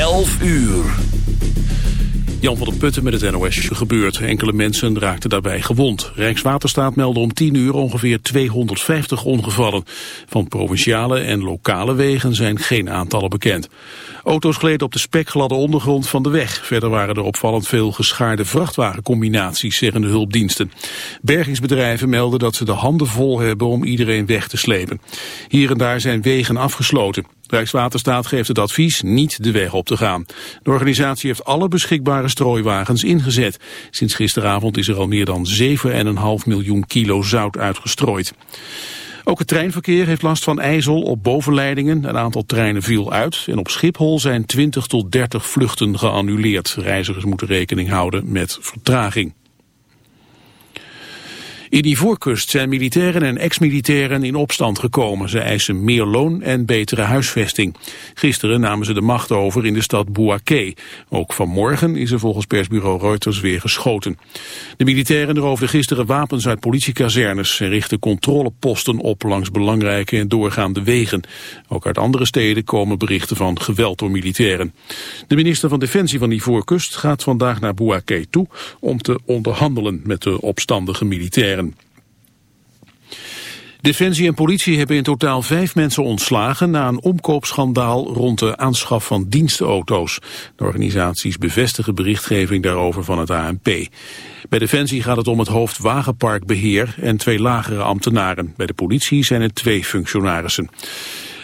11 uur. Jan van der Putten met het NOS gebeurd. Enkele mensen raakten daarbij gewond. Rijkswaterstaat meldde om 10 uur ongeveer 250 ongevallen. Van provinciale en lokale wegen zijn geen aantallen bekend. Auto's gleden op de spekgladde ondergrond van de weg. Verder waren er opvallend veel geschaarde vrachtwagencombinaties, zeggen de hulpdiensten. Bergingsbedrijven melden dat ze de handen vol hebben om iedereen weg te slepen. Hier en daar zijn wegen afgesloten. Rijkswaterstaat geeft het advies niet de weg op te gaan. De organisatie heeft alle beschikbare strooiwagens ingezet. Sinds gisteravond is er al meer dan 7,5 miljoen kilo zout uitgestrooid. Ook het treinverkeer heeft last van ijzel op bovenleidingen. Een aantal treinen viel uit. En op Schiphol zijn 20 tot 30 vluchten geannuleerd. Reizigers moeten rekening houden met vertraging. In die voorkust zijn militairen en ex-militairen in opstand gekomen. Ze eisen meer loon en betere huisvesting. Gisteren namen ze de macht over in de stad Bouaké. Ook vanmorgen is er volgens persbureau Reuters weer geschoten. De militairen roofden gisteren wapens uit politiekazernes... en richten controleposten op langs belangrijke en doorgaande wegen. Ook uit andere steden komen berichten van geweld door militairen. De minister van Defensie van die voorkust gaat vandaag naar Bouaké toe... om te onderhandelen met de opstandige militairen. Defensie en politie hebben in totaal vijf mensen ontslagen na een omkoopschandaal rond de aanschaf van dienstauto's. De organisaties bevestigen berichtgeving daarover van het ANP. Bij Defensie gaat het om het hoofd wagenparkbeheer en twee lagere ambtenaren. Bij de politie zijn het twee functionarissen.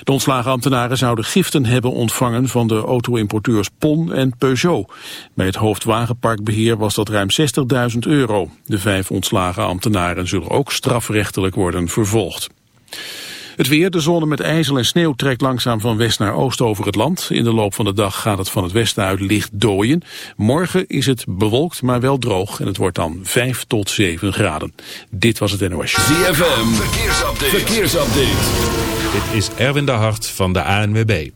De ontslagen ambtenaren zouden giften hebben ontvangen van de auto-importeurs PON en Peugeot. Bij het hoofdwagenparkbeheer was dat ruim 60.000 euro. De vijf ontslagen ambtenaren zullen ook strafrechtelijk worden vervolgd. Het weer, de zone met ijzel en sneeuw trekt langzaam van west naar oost over het land. In de loop van de dag gaat het van het westen uit licht dooien. Morgen is het bewolkt, maar wel droog en het wordt dan 5 tot 7 graden. Dit was het NOS. ZFM, verkeersupdate. verkeersupdate. Dit is Erwin de Hart van de ANWB.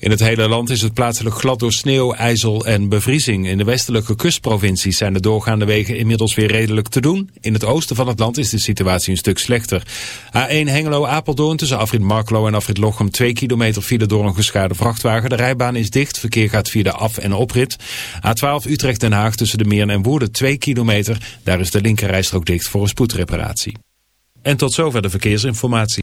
In het hele land is het plaatselijk glad door sneeuw, ijzel en bevriezing. In de westelijke kustprovincies zijn de doorgaande wegen inmiddels weer redelijk te doen. In het oosten van het land is de situatie een stuk slechter. A1 Hengelo-Apeldoorn tussen Afrit Marklo en Afrit Lochem 2 kilometer file door een geschaarde vrachtwagen. De rijbaan is dicht, verkeer gaat via de af- en oprit. A12 Utrecht-Den Haag tussen de Meern en Woerden 2 kilometer. Daar is de linkerrijstrook dicht voor een spoedreparatie. En tot zover de verkeersinformatie.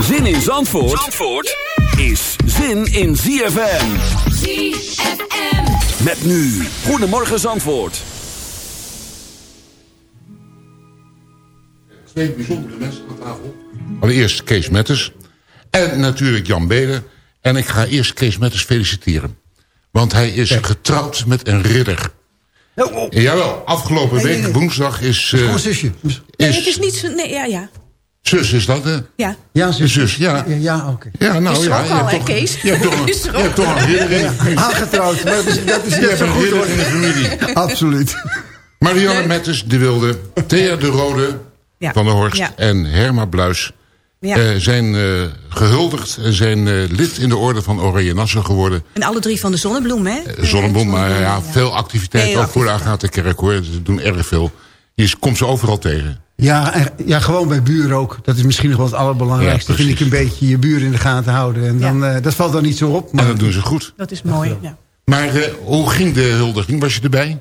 Zin in Zandvoort, Zandvoort is zin in ZFM. ZFM. Met nu, Goedemorgen Zandvoort. twee bijzondere mensen aan tafel. Allereerst Kees Metters. En natuurlijk Jan Beder. En ik ga eerst Kees Metters feliciteren. Want hij is getrouwd met een ridder. Jawel, afgelopen Nee, nee, week woensdag is... eh, Gewoon zusje. Nee, het is niet zo... Nee, ja, ja. Zus is dat, hè? Ja. Ja, De zusje. zus, ja. Ja, ja oké. Ja, nou Is ja. je al, hebt toch- Kees? Je hebt toch een, je hebt toch een in, Aangetrouwd, maar dat is, dat is net zo goed hoor. in de familie. Absoluut. Marianne Metters, die wilde. Thea de Rode Ja. van der Horst Ja. en Herma Bluis... ja. eh, zijn eh, gehuldigd en zijn eh, lid in de orde van Oranje Nassau geworden. En alle drie van de zonnebloem, hè? Zonnebloem, maar ja, veel activiteit ook voor de Agatha-kerk hoor. Ze doen erg veel. Je komt ze overal tegen. Ja, en, ja, gewoon bij buren ook. Dat is misschien nog wel het allerbelangrijkste. Ja, vind ik een beetje je buren in de gaten houden. En dan, eh, dat valt dan niet zo op. Maar En dat doen ze goed. Dat is mooi, ja. Maar eh, hoe ging de huldiging? Was je erbij?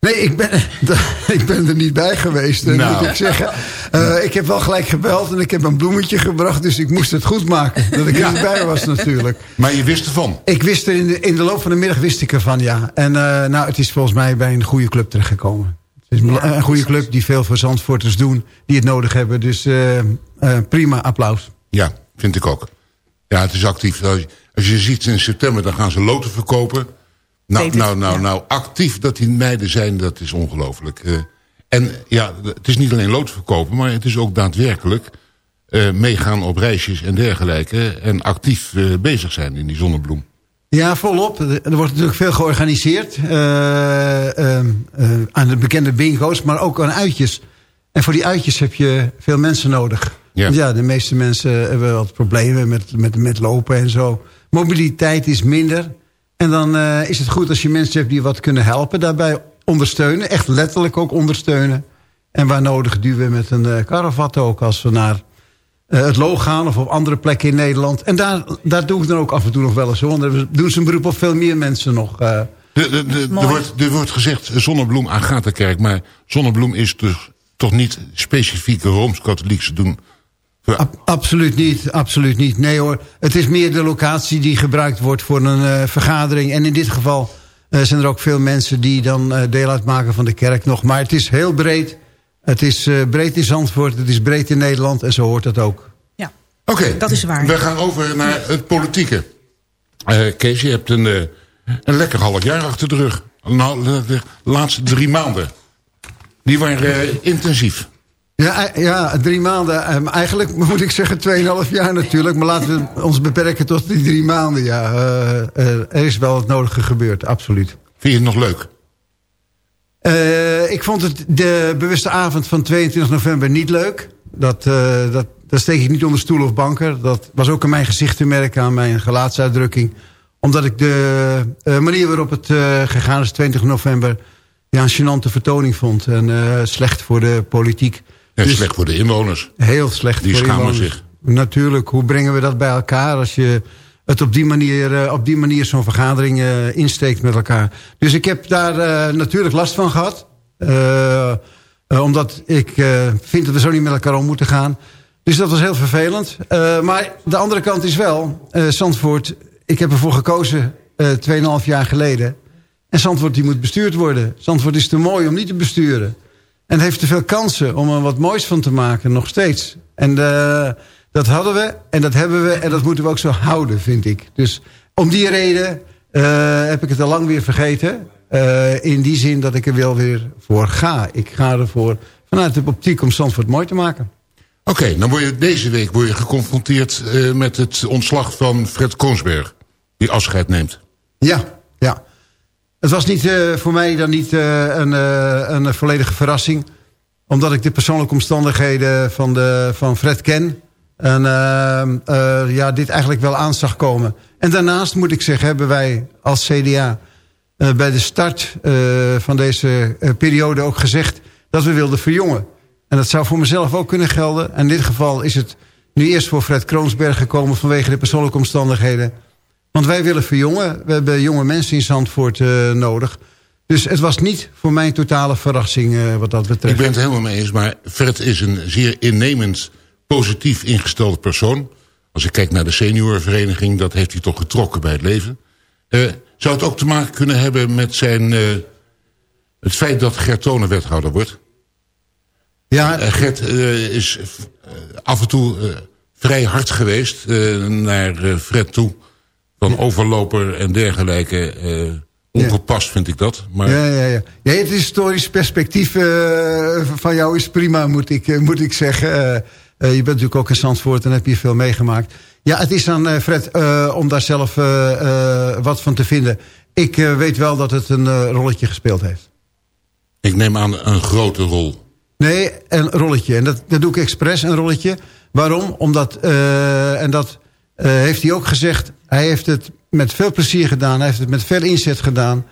Nee, ik ben, ik ben er niet bij geweest, eh, Nou. moet ik zeggen. Eh, ik heb wel gelijk gebeld en ik heb een bloemetje gebracht... dus ik moest het goed maken, dat ik er niet bij was natuurlijk. Maar je wist ervan. Ik wist er in de, in de loop van de middag wist ik ervan, ja. En eh, nou, het is volgens mij bij een goede club terechtgekomen. Het is een- een goede club die veel voor Zandvoorters doen... die het nodig hebben, dus eh, eh, prima, applaus. Ja, vind ik ook. Ja, het is actief. Als je, als je ziet in september, dan gaan ze loten verkopen. Nou, nou, nou, ja. nou, actief dat die meiden zijn, dat is ongelooflijk. Eh, en ja, het is niet alleen loten verkopen, maar het is ook daadwerkelijk... eh, meegaan op reisjes en dergelijke... en actief eh, bezig zijn in die zonnebloem. Ja, volop. Er wordt natuurlijk veel georganiseerd. eh, eh, eh, aan de bekende bingo's, maar ook aan uitjes. En voor die uitjes heb je veel mensen nodig. Ja. De meeste mensen hebben wat problemen met, met, met lopen en zo. Mobiliteit is minder. En dan eh, is het goed als je mensen hebt die wat kunnen helpen. Daarbij ondersteunen. Echt letterlijk ook ondersteunen. En waar nodig duwen met een uh, ook. Als we naar eh, het Loog gaan of op andere plekken in Nederland. En daar, daar doe ik dan ook af en toe nog wel eens. hoor. Want daar doen ze een beroep op veel meer mensen nog. eh. De, de, de- er, wordt, er wordt gezegd zonnebloem Agatha-kerk... maar zonnebloem is dus toch niet specifiek Rooms-Katholiekse doen... Ab- absoluut niet, absoluut niet. Nee hoor, het is meer de locatie die gebruikt wordt voor een eh, vergadering. En in dit geval eh, zijn er ook veel mensen die dan eh, deel uitmaken van de kerk nog. Maar het is heel breed. Het is eh, breed in Zandvoort, het is breed in Nederland en zo hoort het ook. Ja. Oké, Dat is waar. we gaan over naar het politieke. Eh, Kees, je hebt een, eh, een lekker half jaar achter de rug. Nou, de, laatste drie maanden. Die waren eh, intensief. Ja, ja drie maanden. eh, maar eigenlijk moet ik zeggen 2,5 jaar natuurlijk. Maar laten we ons beperken tot die drie maanden. Ja, er is wel het nodige gebeurd, absoluut. Vind je het nog leuk? Eh, ik vond het de bewuste avond van 22 november niet leuk. Dat, eh, dat, dat steek ik niet onder stoel of banker. Dat was ook aan mijn gezicht te merken, aan mijn gelaatsuitdrukking. Omdat ik de eh, manier waarop het gegaan is 20 november... ja, een gênante vertoning vond. En slecht voor de politiek. Ja, Dus slecht voor de inwoners. Heel slecht Die voor schamen inwoners. zich. Natuurlijk, hoe brengen we dat bij elkaar... als je het op die manier, eh, op die manier zo'n vergadering eh, insteekt met elkaar. Dus ik heb daar eh, natuurlijk last van gehad. Eh, eh, omdat ik vind dat we zo niet met elkaar om moeten gaan. Dus dat was heel vervelend. Maar de andere kant is wel... Zandvoort, ik heb ervoor gekozen eh 2,5 jaar geleden... En Zandvoort die moet bestuurd worden. Zandvoort is te mooi om niet te besturen. En heeft te veel kansen om er wat moois van te maken, nog steeds. En dat hadden we en dat hebben we en dat moeten we ook zo houden, vind ik. Dus om die reden eh, heb ik het al lang weer vergeten. Eh, in die zin dat ik er wel weer voor ga. Ik ga ervoor vanuit de optiek om Zandvoort mooi te maken. Oké, dan word je deze week word je geconfronteerd eh, met het ontslag van Fred Koonsberg. Die afscheid neemt. Ja, ja. Het was niet, voor mij dan niet een, een volledige verrassing. Omdat ik de persoonlijke omstandigheden van, de, van Fred ken. En eh, eh, ja, dit eigenlijk wel aan zag komen. En daarnaast moet ik zeggen, hebben wij als CDA... eh, bij de start eh, van deze periode ook gezegd... dat we wilden verjongen. En dat zou voor mezelf ook kunnen gelden. En in dit geval is het nu eerst voor Fred Kroonsberg gekomen... vanwege de persoonlijke omstandigheden... Want wij willen verjongen. We hebben jonge mensen in Zandvoort nodig. Dus het was niet voor mij totale verrassing wat dat betreft. Ik ben het helemaal mee eens, maar Fred is een zeer innemend, positief ingestelde persoon. Als ik kijk naar de seniorenvereniging, dat heeft hij toch getrokken bij het leven. Eh, zou het ook te maken kunnen hebben met zijn, eh, het feit dat Gert Tonen wethouder wordt? Ja, Eh, Gert is af en toe vrij hard geweest naar Fred toe. Van overloper en dergelijke. ongepast vind ik dat. Maar ja, ja, ja. ja het historisch perspectief van jou is prima, moet ik, moet ik zeggen. Eh, je bent natuurlijk ook in Zandvoort en heb je veel meegemaakt. Ja, het is aan eh, Fred eh, om daar zelf wat van te vinden. Ik weet wel dat het een rolletje gespeeld heeft. ik neem aan een grote rol. Nee, een rolletje. En dat, dat doe ik expres, een rolletje. Waarom? Omdat, en dat heeft hij ook gezegd... hij heeft het met veel plezier gedaan. Hij heeft het met veel inzet gedaan.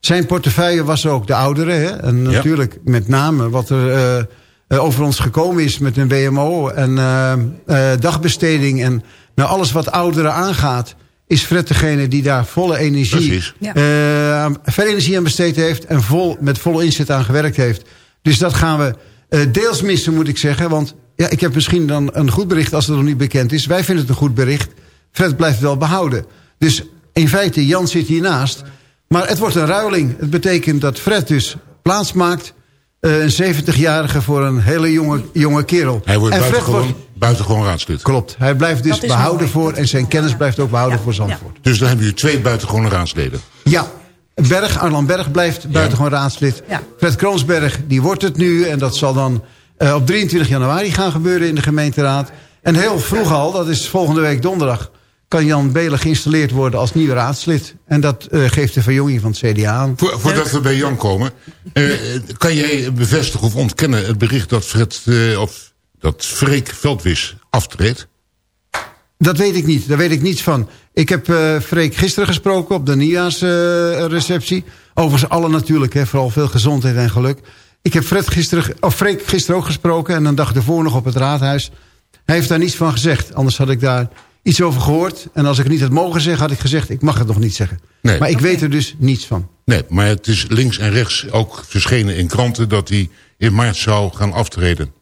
Zijn portefeuille was ook de ouderen. Hè? En Ja. natuurlijk met name wat er over ons gekomen is... met een WMO en eh, eh, dagbesteding... en nou, alles wat ouderen aangaat... is Fred degene die daar volle energie. Ja. eh, aan- veel energie aan besteed heeft... en vol, met volle inzet aan gewerkt heeft. Dus dat gaan we eh, deels missen, moet ik zeggen. Want ja, ik heb misschien dan een goed bericht als het nog niet bekend is. Wij vinden het een goed bericht. Fred blijft wel behouden. Dus in feite, Jan zit hiernaast. Maar het wordt een ruiling. Het betekent dat Fred dus plaats maakt... eh, een 70-jarige voor een hele jonge, jonge kerel. Hij wordt En buitengewoon, buitengewoon raadslid. Klopt. Hij blijft dus behouden mooi. voor... en zijn kennis blijft ook behouden Ja, voor Zandvoort. Dus dan hebben jullie twee buitengewone raadsleden. Ja. Berg, Arlan Berg blijft buitengewoon raadslid. Ja. Fred Kroonsberg, die wordt het nu. En dat zal dan eh, op 23 januari gaan gebeuren in de gemeenteraad. En heel vroeg al, dat is volgende week donderdag... kan Jan Belen geïnstalleerd worden als nieuwe raadslid. En dat eh, geeft de verjonging van het CDA aan. Vo- voordat we bij Jan komen, eh, kan jij bevestigen of ontkennen het bericht dat Fred, eh, of dat Freek Veldwis aftreedt? Dat weet ik niet, daar weet ik niets van. Ik heb Freek gisteren gesproken op de nieuwjaarsreceptie. Overigens alle natuurlijk, hè, vooral veel gezondheid en geluk. Ik heb Fred gisteren, of Freek gisteren ook gesproken... en een dag ervoor nog op het raadhuis. Hij heeft daar niets van gezegd. Anders had ik daar iets over gehoord. En als ik het niet had mogen zeggen, had ik gezegd... ik mag het nog niet zeggen. Nee. Maar ik weet er dus niets van. Nee, maar het is links en rechts ook verschenen in kranten... dat hij in maart zou gaan aftreden.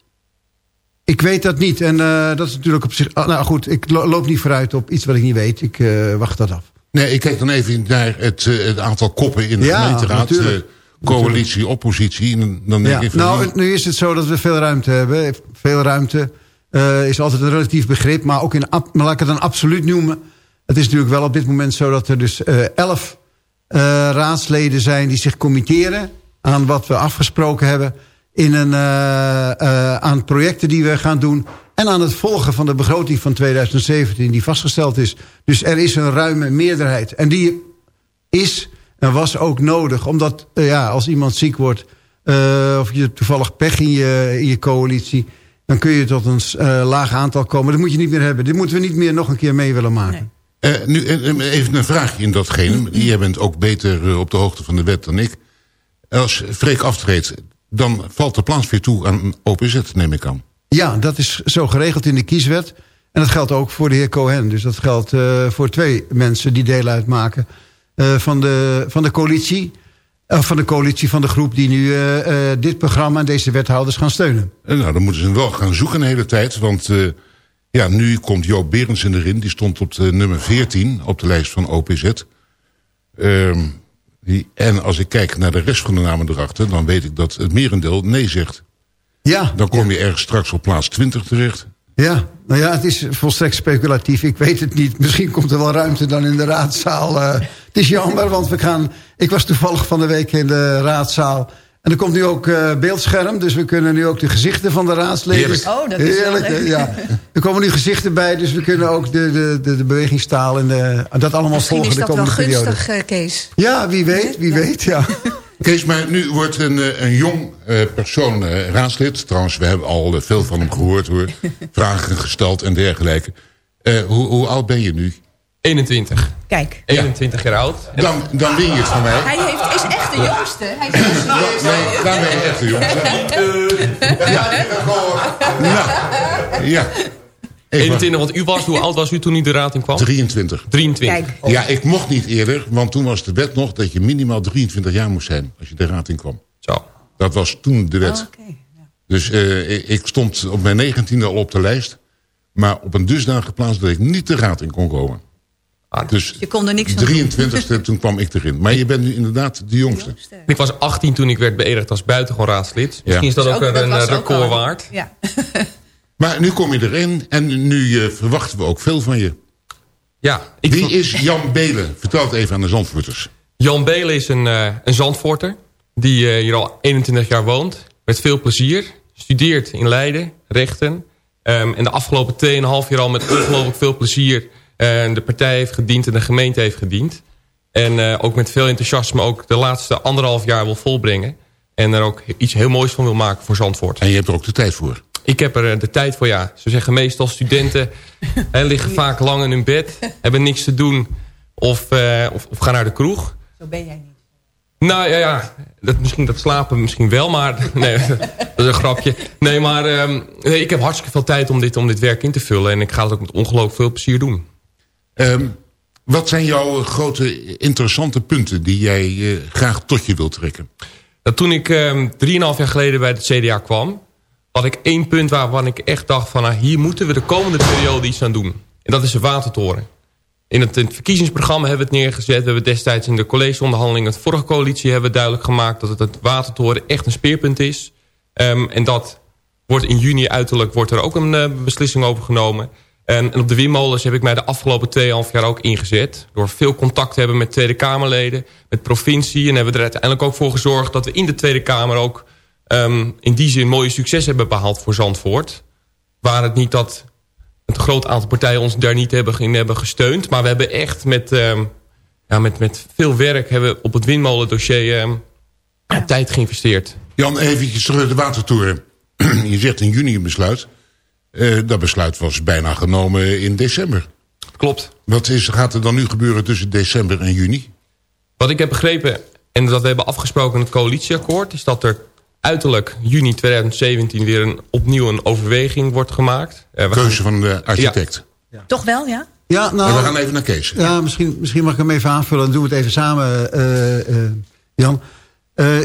Ik weet dat niet. En eh, dat is natuurlijk op zich... ah, nou goed, ik lo- loop niet vooruit op iets wat ik niet weet. Ik eh, wacht dat af. Nee, ik kijk dan even naar het, eh, het aantal koppen in de Ja, gemeenteraad. natuurlijk. coalitie, oppositie. En dan denk Ja, ik van, nou, nu is het zo dat we veel ruimte hebben. Veel ruimte eh, is altijd een relatief begrip. Maar ook in, laat ik het dan absoluut noemen. Het is natuurlijk wel op dit moment zo dat er dus eh, elf eh, raadsleden zijn... die zich committeren aan wat we afgesproken hebben... In een, aan projecten die we gaan doen... en aan het volgen van de begroting van 2017 die vastgesteld is. Dus er is een ruime meerderheid. En die is en was ook nodig. Omdat ja, als iemand ziek wordt... of je toevallig pech in je, in je coalitie... dan kun je tot een eh, laag aantal komen. Dat moet je niet meer hebben. Dit moeten we niet meer nog een keer mee willen maken. Nee. Eh, nu eh, even een vraagje in datgene. Jij bent ook beter op de hoogte van de wet dan ik. Als Freek aftreedt, dan valt de plaats weer toe aan OPZ, neem ik aan. Ja, dat is zo geregeld in de kieswet. En dat geldt ook voor de heer Cohen. Dus dat geldt voor twee mensen die deel uitmaken... van, de, van de coalitie... Of van de coalitie van de groep die nu eh, eh, dit programma en deze wethouders gaan steunen. En nou, dan moeten ze wel gaan zoeken de hele tijd. Want eh, ja, nu komt Joop Berendsen erin. Die stond op de nummer 14 op de lijst van OPZ. Ehm, die, en als ik kijk naar de rest van de namen erachter... dan weet ik dat het merendeel nee zegt. Ja, Dan kom je ergens straks op plaats 20 terecht. Ja, nou ja, het is volstrekt speculatief. Ik weet het niet. Misschien komt er wel ruimte dan in de raadzaal. Eh, het is jammer, want we gaan... Ik was toevallig van de week in de raadzaal. En er komt nu ook eh, beeldscherm. Dus we kunnen nu ook de gezichten van de raadsleden... Heerlijk. Oh, dat is wel Heerlijk, leuk. hè, ja. Er komen nu gezichten bij, dus we kunnen ook de, de, de, de bewegingstaal... en de, dat allemaal Misschien volgen is de dat wel komende periode. gunstig, eh, Kees. Ja, wie weet, wie weet, ja. Kees, maar nu wordt een, eh, een jong eh, persoon eh, raadslid. Trouwens, we hebben al veel van hem gehoord hoor. Vragen gesteld en dergelijke. Eh, hoe, hoe oud ben je nu? 21. Kijk. 21 jaar oud. Dan, dan win je het van mij. Hij heeft, is echt de jongste. Hij is echt. Nee, daar ben je echt de jongste. Ja, nou, ja. Even 21, want u was, hoe oud was u toen u de raad in kwam? 23. 23. Kijk. Ja, ik mocht niet eerder, want toen was de wet nog dat je minimaal 23 jaar moest zijn als je de raad in kwam. Zo. Dat was toen de wet. Oh, Oké. ja. Dus eh, ik- stond op mijn 19e al op de lijst, maar op een dusdanige plaats dat ik niet de raad in kon komen. Ah, Dus Je kon er niks aan doen. 23e, toen kwam ik erin. Maar je bent nu inderdaad de jongste. Ik was 18 toen ik werd beëdigd als buitengewoon raadslid. Misschien is dat Dus ook, ook- een eh, ook record waard. Ja. Maar nu kom je erin en nu eh, verwachten we ook veel van je. Ja, ik Wie is Jan Belen? Vertel het even aan de Zandvoorters. Jan Belen is een, eh, een Zandvoorter. Die eh, hier al 21 jaar woont. Met veel plezier. Studeert in Leiden, rechten. Ehm, en de afgelopen 2,5 jaar al met ongelooflijk veel plezier... de partij heeft gediend en de gemeente heeft gediend. En ook met veel enthousiasme ook de laatste anderhalf jaar wil volbrengen. En er ook iets heel moois van wil maken voor Zandvoort. En je hebt er ook de tijd voor. Ik heb er eh, de tijd voor, ja. Ze zeggen meestal studenten hè, liggen vaak lang in hun bed. Hebben niks te doen of, eh, of, of gaan naar de kroeg. Zo ben jij niet. Nou ja, ja dat, misschien dat slapen misschien wel, maar nee, dat is een grapje. Nee, maar ehm, nee, ik heb hartstikke veel tijd om dit, om dit werk in te vullen. En ik ga het ook met ongelooflijk veel plezier doen. Ehm, Wat zijn jouw grote interessante punten die jij eh, graag tot je wilt trekken? Dat toen ik ehm, drieënhalf jaar geleden bij het CDA kwam... had ik één punt waarvan ik echt dacht van... Nou, hier moeten we de komende periode iets aan doen. En dat is de watertoren. In het, in het verkiezingsprogramma hebben we het neergezet. We hebben destijds in de collegeonderhandelingen... de vorige coalitie hebben we duidelijk gemaakt... dat het, het watertoren echt een speerpunt is. Ehm, en dat wordt in juni uiterlijk wordt er ook een eh, beslissing over genomen. En, en op de windmolens heb ik mij de afgelopen 2,5 jaar ook ingezet. Door veel contact te hebben met Tweede Kamerleden, met provincie. En hebben we er uiteindelijk ook voor gezorgd dat we in de Tweede Kamer ook... ehm, in die zin mooie succes hebben behaald voor Zandvoort. Waar het niet dat een groot aantal partijen ons daar niet hebben, in hebben gesteund. Maar we hebben echt met, ehm, ja, met, met veel werk hebben op het windmolendossier ja, tijd geïnvesteerd. Jan, eventjes terug de watertoren. je zegt in juni een besluit. Eh, dat besluit was bijna genomen in december. Klopt. Wat is, gaat er dan nu gebeuren tussen december en juni? Wat ik heb begrepen en dat we hebben afgesproken in het coalitieakkoord... is dat er uiterlijk juni 2017 weer een, opnieuw een overweging wordt gemaakt. Eh, Keuze gaan- van de architect. Toch wel, ja? Ja, nou, En we gaan even naar Kees. Ja, misschien, misschien mag ik hem even aanvullen. Dan doen we het even samen, eh, eh, Jan. Eh,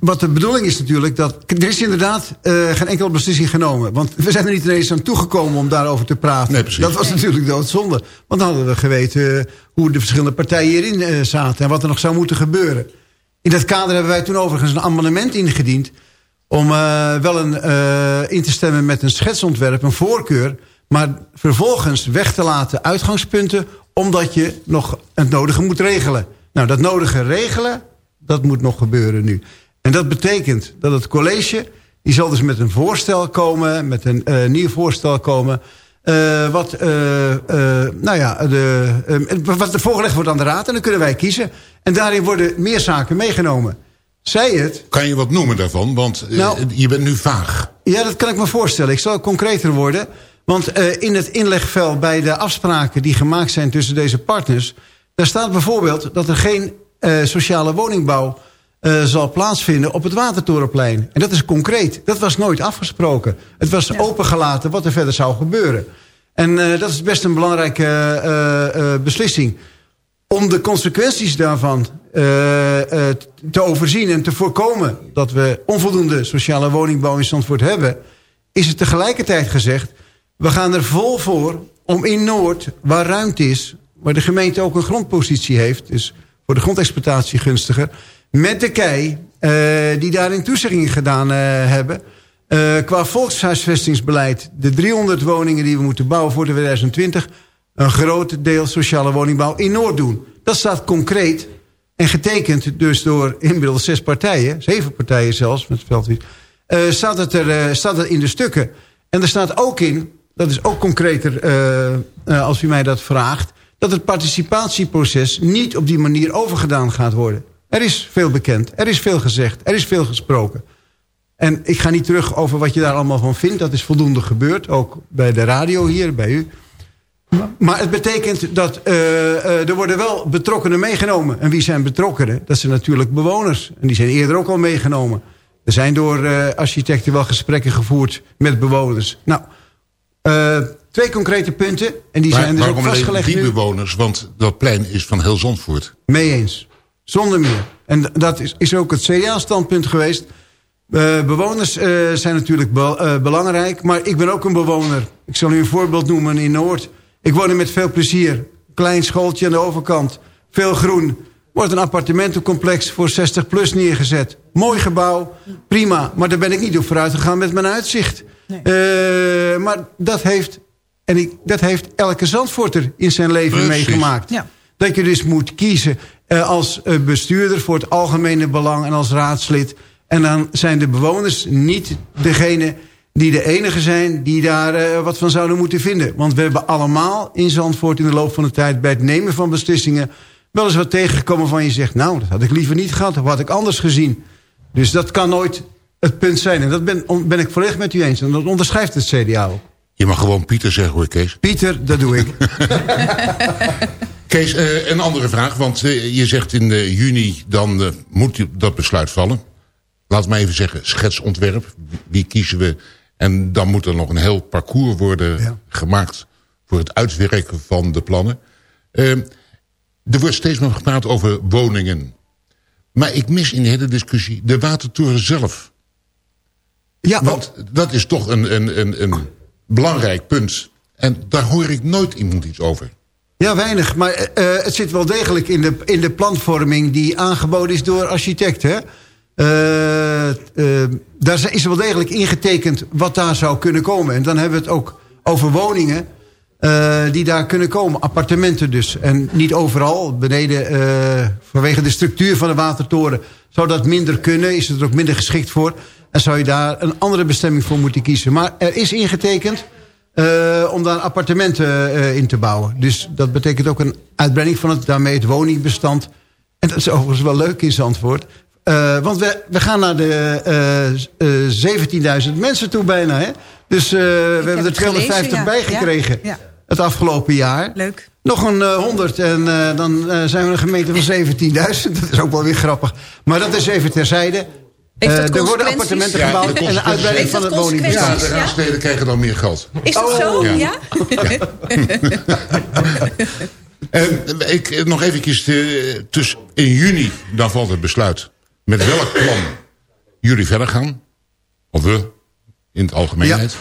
wat de bedoeling is natuurlijk dat... Er is inderdaad eh, geen enkele beslissing genomen. Want we zijn er niet ineens aan toegekomen om daarover te praten. Nee, dat was natuurlijk doodzonde. Want dan hadden we geweten eh, hoe de verschillende partijen hierin zaten... en wat er nog zou moeten gebeuren. In dat kader hebben wij toen overigens een amendement ingediend... om wel een, in te stemmen met een schetsontwerp, een voorkeur... maar vervolgens weg te laten uitgangspunten... omdat je nog het nodige moet regelen. Nou, dat nodige regelen, dat moet nog gebeuren nu. En dat betekent dat het college... die zal dus met een voorstel komen, met een eh, nieuw voorstel komen... eh, wat, eh, nou ja, de, wat er voorgelegd wordt aan de raad. En dan kunnen wij kiezen. En daarin worden meer zaken meegenomen. Zij het, Kan je wat noemen daarvan? Want Nou- je bent nu vaag. ja, dat kan ik me voorstellen. Ik zal concreter worden. Want in het inlegvel bij de afspraken die gemaakt zijn tussen deze partners... daar staat bijvoorbeeld dat er geen eh, sociale woningbouw eh, zal plaatsvinden op het Watertorenplein. En dat is concreet. Dat was nooit afgesproken. Het was opengelaten wat er verder zou gebeuren. En eh, dat is best een belangrijke beslissing om de consequenties daarvan te overzien en te voorkomen... dat we onvoldoende sociale woningbouw in Zandvoort hebben... is het tegelijkertijd gezegd... we gaan er vol voor om in Noord, waar ruimte is... waar de gemeente ook een grondpositie heeft... dus voor de grondexploitatie gunstiger... met de KEI, eh, die daarin toezeggingen gedaan eh, hebben... eh, qua volkshuisvestingsbeleid... de 300 woningen die we moeten bouwen voor 2020 een groot deel sociale woningbouw in Noord doen. Dat staat concreet en getekend dus door inmiddels zes partijen... zeven partijen zelfs, met Veldwies... staat, het er, staat het in de stukken. En er staat ook in, dat is ook concreter als u mij dat vraagt... dat het participatieproces niet op die manier overgedaan gaat worden. Er is veel bekend, er is veel gezegd, er is veel gesproken. En ik ga niet terug over wat je daar allemaal van vindt. Dat is voldoende gebeurd, ook bij de radio hier, bij u. Maar het betekent dat eh, eh, er worden wel betrokkenen meegenomen. En wie zijn betrokkenen? Dat zijn natuurlijk bewoners. En die zijn eerder ook al meegenomen. Er zijn door eh, architecten wel gesprekken gevoerd met bewoners. Nou, twee concrete punten. En die Maar zijn dus ook waarom alleen vastgelegd die nu. bewoners? Want dat plein is van heel Zandvoort. Mee eens. Zonder meer. En dat is, is ook het CDA-standpunt geweest. Eh, bewoners eh, zijn natuurlijk be- eh, belangrijk. Maar ik ben ook een bewoner. Ik zal u een voorbeeld noemen in Noord. Ik woon er met veel plezier. Klein schooltje aan de overkant. Veel groen. Wordt een appartementencomplex voor 60 plus neergezet. Mooi gebouw. Prima. Maar daar ben ik niet op vooruit gegaan met mijn uitzicht. Eh, maar dat heeft, en ik, dat heeft elke Zandvoorter in zijn leven Precies. meegemaakt. Ja. Dat je dus moet kiezen eh, als eh, bestuurder voor het algemene belang en als raadslid. En dan zijn de bewoners niet degene die de enige zijn die daar eh, wat van zouden moeten vinden. Want we hebben allemaal in Zandvoort in de loop van de tijd... bij het nemen van beslissingen wel eens wat tegengekomen van je zegt... nou, dat had ik liever niet gehad, of had ik anders gezien. Dus dat kan nooit het punt zijn. En dat ben, ben ik volledig met u eens. En dat onderschrijft het CDA ook. Je mag gewoon Pieter zeggen hoor, Kees. Pieter, dat doe ik. Kees, eh, een andere vraag. Want eh, je zegt in eh, juni dan moet dat besluit vallen. Laat me even zeggen, schetsontwerp. Wie kiezen we? En dan moet er nog een heel parcours worden Ja. gemaakt... voor het uitwerken van de plannen. Eh, er wordt steeds meer gepraat over woningen. Maar ik mis in de hele discussie de watertoren zelf. Ja, Want dat is toch een, een, een, een belangrijk punt. En daar hoor ik nooit iemand iets over. Ja, weinig. Maar eh, eh, het zit wel degelijk in de, in de planvorming die aangeboden is door architecten. Eh, daar is wel degelijk ingetekend wat daar zou kunnen komen. En dan hebben we het ook over woningen die daar kunnen komen. Appartementen dus. En niet overal. Beneden, vanwege de structuur van de watertoren... zou dat minder kunnen. Is het er ook minder geschikt voor. En zou je daar een andere bestemming voor moeten kiezen. Maar er is ingetekend... eh, om daar appartementen eh, in te bouwen. Dus dat betekent ook een uitbreiding van het, daarmee het woningbestand. En dat is overigens wel leuk in Zandvoort. Eh, want we, we gaan naar de eh, eh, 17.000 mensen toe bijna. Hè? Dus we hebben er het 250 gelezen, ja. bij gekregen Ja, ja. het afgelopen jaar. Leuk. Nog een eh, 100 en dan zijn we een gemeente van 17.000. Dat is ook wel weer grappig. Maar dat is even terzijde. Heeft dat Eh, er worden appartementen gebouwd de en een uitbreiding van het woningbestaat. Ja, de raadsleden krijgen dan meer geld. Is dat Oh, zo? ja. Ja? En eh, ik, nog eventjes, eh, tussen in juni, dan valt het besluit. Met welk plan jullie verder gaan. Of we, in het algemeenheid.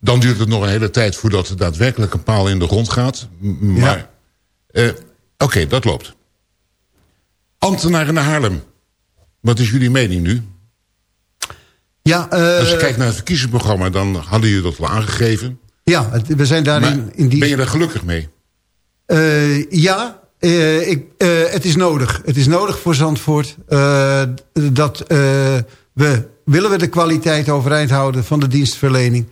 Dan duurt het nog een hele tijd voordat er daadwerkelijk een paal in de grond gaat. Maar, eh, oké, dat loopt. Ambtenaren naar Haarlem. Wat is jullie mening nu? Ja, eh, Als je kijkt naar het verkiezingsprogramma, dan hadden jullie dat al aangegeven. ja, we zijn Maar daarin... in die... ben je er gelukkig mee? Eh, ja, eh, ik, het is nodig. Het is nodig voor Zandvoort dat we... willen we de kwaliteit overeind houden van de dienstverlening...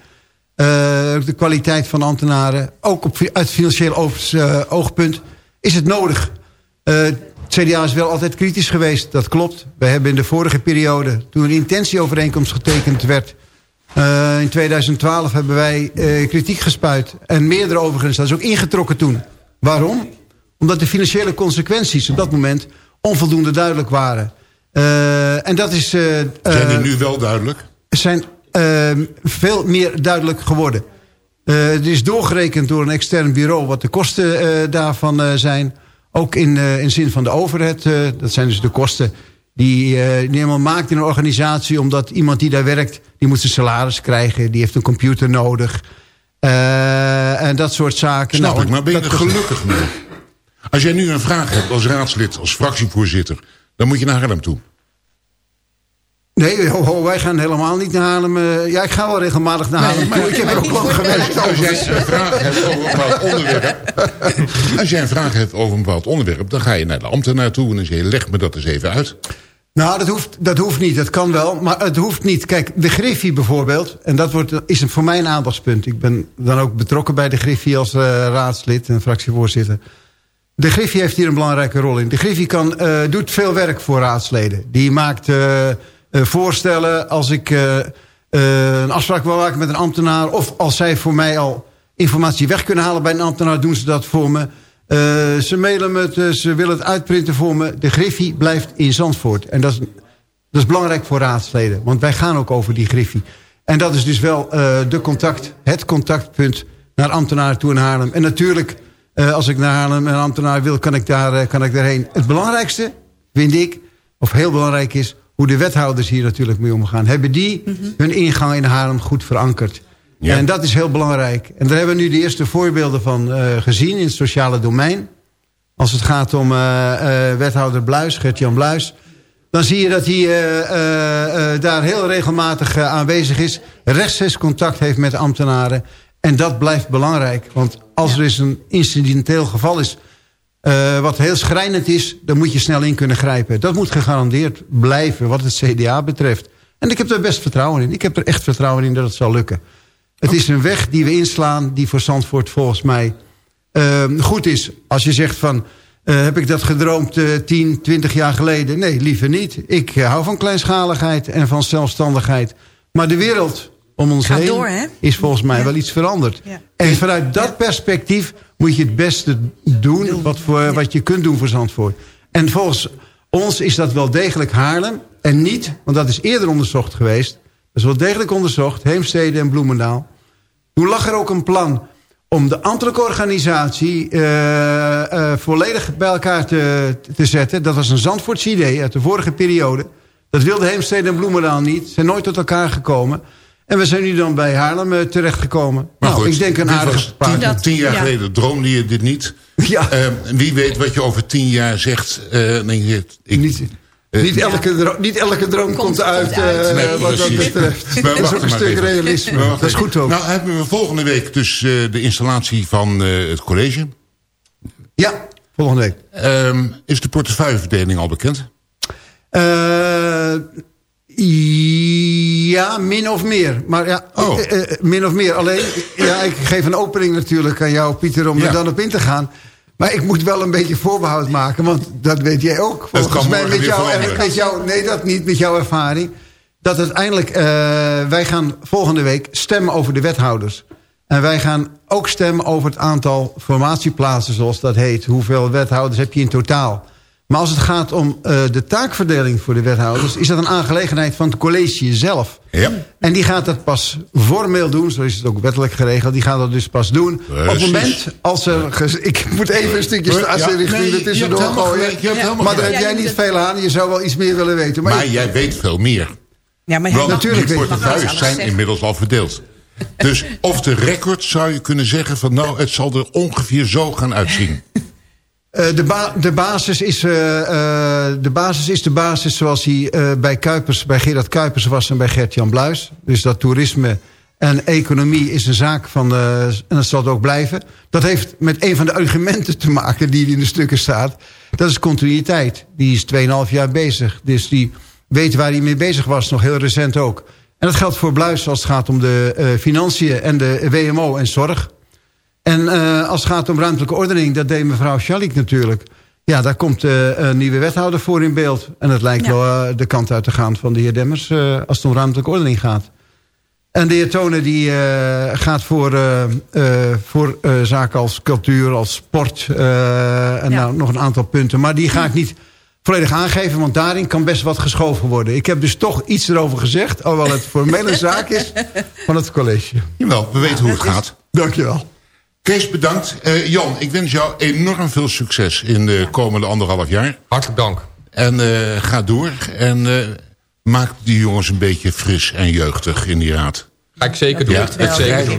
de kwaliteit van ambtenaren... ook op, uit financieel oog- oogpunt is het nodig. Het CDA is wel altijd kritisch geweest, dat klopt. We hebben in de vorige periode, toen een intentieovereenkomst getekend werd... eh, in 2012 hebben wij eh, kritiek gespuit. En meerdere overigens, dat is ook ingetrokken toen. Waarom? Omdat de financiële consequenties op dat moment onvoldoende duidelijk waren. Eh, en dat is... Zijn die nu wel duidelijk? zijn eh, veel meer duidelijk geworden. Het is doorgerekend door een extern bureau wat de kosten daarvan zijn. Ook in, eh, in zin van de overheid. eh, dat zijn dus de kosten die, eh die helemaal maakt in een organisatie. Omdat iemand die daar werkt, die moet zijn salaris krijgen. Die heeft een computer nodig. En dat soort zaken. Snap Nou, ik, maar ben je er gelukkig mee? Als jij nu een vraag hebt als raadslid, als fractievoorzitter... dan moet je naar Haarlem toe. Nee, ho, ho, wij gaan helemaal niet naar Haarlem. eh, ja, ik ga wel regelmatig naar Haarlem. toe. ik heb er ook lang gewerkt. Als jij een vraag hebt over een bepaald onderwerp... als jij een vraag hebt over een bepaald onderwerp... dan ga je naar de ambtenaar toe en dan zeg je... leg me dat eens even uit. Nou, dat hoeft, dat hoeft niet. Dat kan wel, maar het hoeft niet. Kijk, de Griffie bijvoorbeeld... en dat wordt, is een, voor mij een aandachtspunt. Ik ben dan ook betrokken bij de Griffie als eh, raadslid en fractievoorzitter. De Griffie heeft hier een belangrijke rol in. De Griffie kan, eh, doet veel werk voor raadsleden. Die maakt eh, eh, voorstellen als ik eh, eh, een afspraak wil maken met een ambtenaar... of als zij voor mij al informatie weg kunnen halen bij een ambtenaar... doen ze dat voor me. Eh, ze mailen me het, eh, ze willen het uitprinten voor me. De Griffie blijft in Zandvoort. En dat is, dat is belangrijk voor raadsleden. Want wij gaan ook over die Griffie. En dat is dus wel eh, de contact, het contactpunt naar ambtenaren toe in Haarlem. En natuurlijk, eh, als ik naar Haarlem een ambtenaar wil, kan ik, daar, eh, kan ik daarheen. Het belangrijkste, vind ik, of heel belangrijk is... hoe de wethouders hier natuurlijk mee omgaan. Hebben die hun ingang in Haarlem goed verankerd? Ja. En dat is heel belangrijk. En daar hebben we nu de eerste voorbeelden van eh, gezien in het sociale domein. Als het gaat om eh, eh, wethouder Bluis, Gert-Jan Bluis... dan zie je dat hij eh, eh, eh, daar heel regelmatig aanwezig is... rechtstreeks contact heeft met ambtenaren. En dat blijft belangrijk. Want als er eens een incidenteel geval is... eh, wat heel schrijnend is, dan moet je snel in kunnen grijpen. Dat moet gegarandeerd blijven wat het CDA betreft. En ik heb er best vertrouwen in. Ik heb er echt vertrouwen in dat het zal lukken. Het is een weg die we inslaan die voor Zandvoort volgens mij eh, goed is. Als je zegt van, eh, heb ik dat gedroomd eh 10, 20 jaar geleden? Nee, liever niet. Ik eh, hou van kleinschaligheid en van zelfstandigheid. Maar de wereld om ons Gaat heen door, is volgens mij Ja. wel iets veranderd. Ja. En vanuit dat perspectief moet je het beste doen wat, voor, wat je kunt doen voor Zandvoort. En volgens ons is dat wel degelijk Haarlem. En niet, want dat is eerder onderzocht geweest. Dat is wel degelijk onderzocht, Heemstede en Bloemendaal. Toen lag er ook een plan om de ambtelijke organisatie eh, eh, volledig bij elkaar te, te zetten. Dat was een Zandvoorts idee uit de vorige periode. Dat wilde Heemstede en Bloemendaal niet. Zijn nooit tot elkaar gekomen. En we zijn nu dan bij Haarlem eh, terechtgekomen. Maar nou, goed, ik denk een aardige was paard. tien, Dat- tien jaar ja. geleden droomde je dit niet. Ja. Eh, wie weet wat je over tien jaar zegt. eh, je, ik, Niet, eh, niet, elke droom, niet elke droom komt, Komt- uit, komt uit. eh, Nee, wat dat betreft. Maar Dat is ook een stuk even. realisme. Maar wacht Dat is goed ook. Nou hebben we volgende week dus eh, de installatie van eh, het college. Ja, volgende week. Ehm, is de portefeuilleverdeling al bekend? Eh, ja, min of meer. Maar ja, Oh. eh, eh, min of meer. Alleen, ja, ik geef een opening natuurlijk aan jou, Pieter, om Ja. er dan op in te gaan. Maar ik moet wel een beetje voorbehoud maken, want dat weet jij ook. kan Volgens mij met jou, met jou, nee dat niet, met jouw ervaring. Dat uiteindelijk, eh, wij gaan volgende week stemmen over de wethouders. En wij gaan ook stemmen over het aantal formatieplaatsen, zoals dat heet. Hoeveel wethouders heb je in totaal? Maar als het gaat om eh, de taakverdeling voor de wethouders... is dat een aangelegenheid van het college zelf. Ja. En die gaat dat pas formeel doen, zo is het ook wettelijk geregeld. Die gaat dat dus pas doen op het moment als er... Ik moet even een stukje Ja, staatsregie nee, er je tussendoor helemaal gooien. helemaal Maar daar heb jij Ja, niet veel aan. Je zou wel iets meer willen weten. Maar, jij weet veel meer. Ja, maar Want Natuurlijk die portefeuilles ik zijn zeggen? inmiddels al verdeeld. Dus of de record zou je kunnen zeggen van nou, het zal er ongeveer zo gaan uitzien. Eh, de, de, basis is, eh, eh, de basis is de basis zoals eh, bij, Kuipers, bij Gerard Kuipers was en bij Gert-Jan Bluis. Dus dat toerisme en economie is een zaak van... en dat zal het ook blijven. Dat heeft met een van de argumenten te maken die in de stukken staat. Dat is continuïteit. Die is 2,5 jaar bezig. Dus die weet waar hij mee bezig was, nog heel recent ook. En dat geldt voor Bluis als het gaat om de financiën en de WMO en zorg. En eh, als het gaat om ruimtelijke ordening, dat deed mevrouw Schalik natuurlijk. Ja, daar komt eh, een nieuwe wethouder voor in beeld. En het lijkt Ja. wel eh, de kant uit te gaan van de heer Demmers... eh, als het om ruimtelijke ordening gaat. En de heer Tonen die eh, gaat voor, eh, eh, voor eh, zaken als cultuur, als sport... eh, en Ja. nou, nog een aantal punten. Maar die ga ik niet volledig aangeven, want daarin kan best wat geschoven worden. Ik heb dus toch iets erover gezegd, alhoewel het formeel een zaak is van het college. Jawel, we weten hoe het gaat. Dankjewel. Kees, bedankt. Eh, Jan, ik wens jou enorm veel succes in de komende anderhalf jaar. Hartelijk dank. En eh, ga door en eh, maak die jongens een beetje fris en jeugdig in die raad. Ga ik zeker doen. Ja, het zeker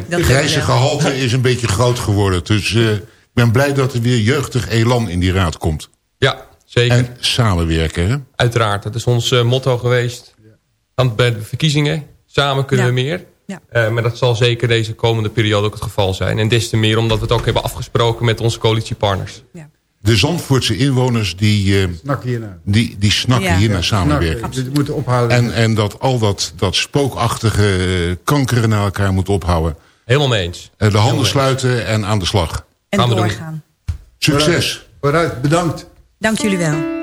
grijze, doen. Gehalte is een beetje groot geworden. Dus eh, ik ben blij dat er weer jeugdig elan in die raad komt. Ja, zeker. En samenwerken, hè? Uiteraard. Dat is ons motto geweest. Dan bij de verkiezingen. Samen kunnen Ja. we meer. Ja. Eh, maar dat zal zeker deze komende periode ook het geval zijn. En des te meer omdat we het ook hebben afgesproken met onze coalitiepartners. Ja. De Zandvoortse inwoners die, eh, Snak hiernaar. die, die snakken Ja. hier naar samenwerking. Nou, dit moeten ophouden. En, en dat al dat, dat spookachtige eh, kankeren naar elkaar moet ophouden. Helemaal mee eens. Eh, de handen Helemaal sluiten en aan de slag. En Gaan we doen. doorgaan. Succes! Vooruit, bedankt. Dank jullie wel.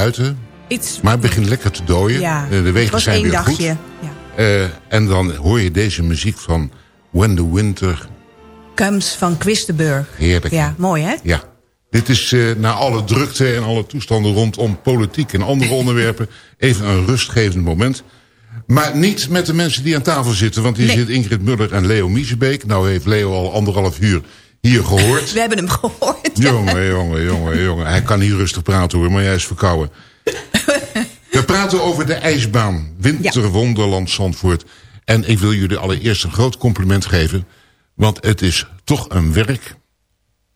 Buiten, Iets, maar het begint lekker te dooien. ja, Eh, de wegen zijn weer goed. Ja. Eh, en dan hoor je deze muziek van When the Winter... Comes van Quistenburg. Heerlijk. Ja, mooi hè? Ja. Dit is eh, na alle drukte en alle toestanden rondom politiek en andere onderwerpen... even een rustgevend moment. Maar niet met de mensen die aan tafel zitten. Want hier Nee. zit Ingrid Muller en Leo Miezebeek. Nou heeft Leo al anderhalf uur hier gehoord. We hebben hem gehoord. ja. Jongen, jongen, jongen, jongen. Hij kan hier rustig praten hoor, maar jij is verkouden. We praten over de ijsbaan. Winterwonderland Zandvoort. En ik wil jullie allereerst een groot compliment geven. Want het is toch een werk.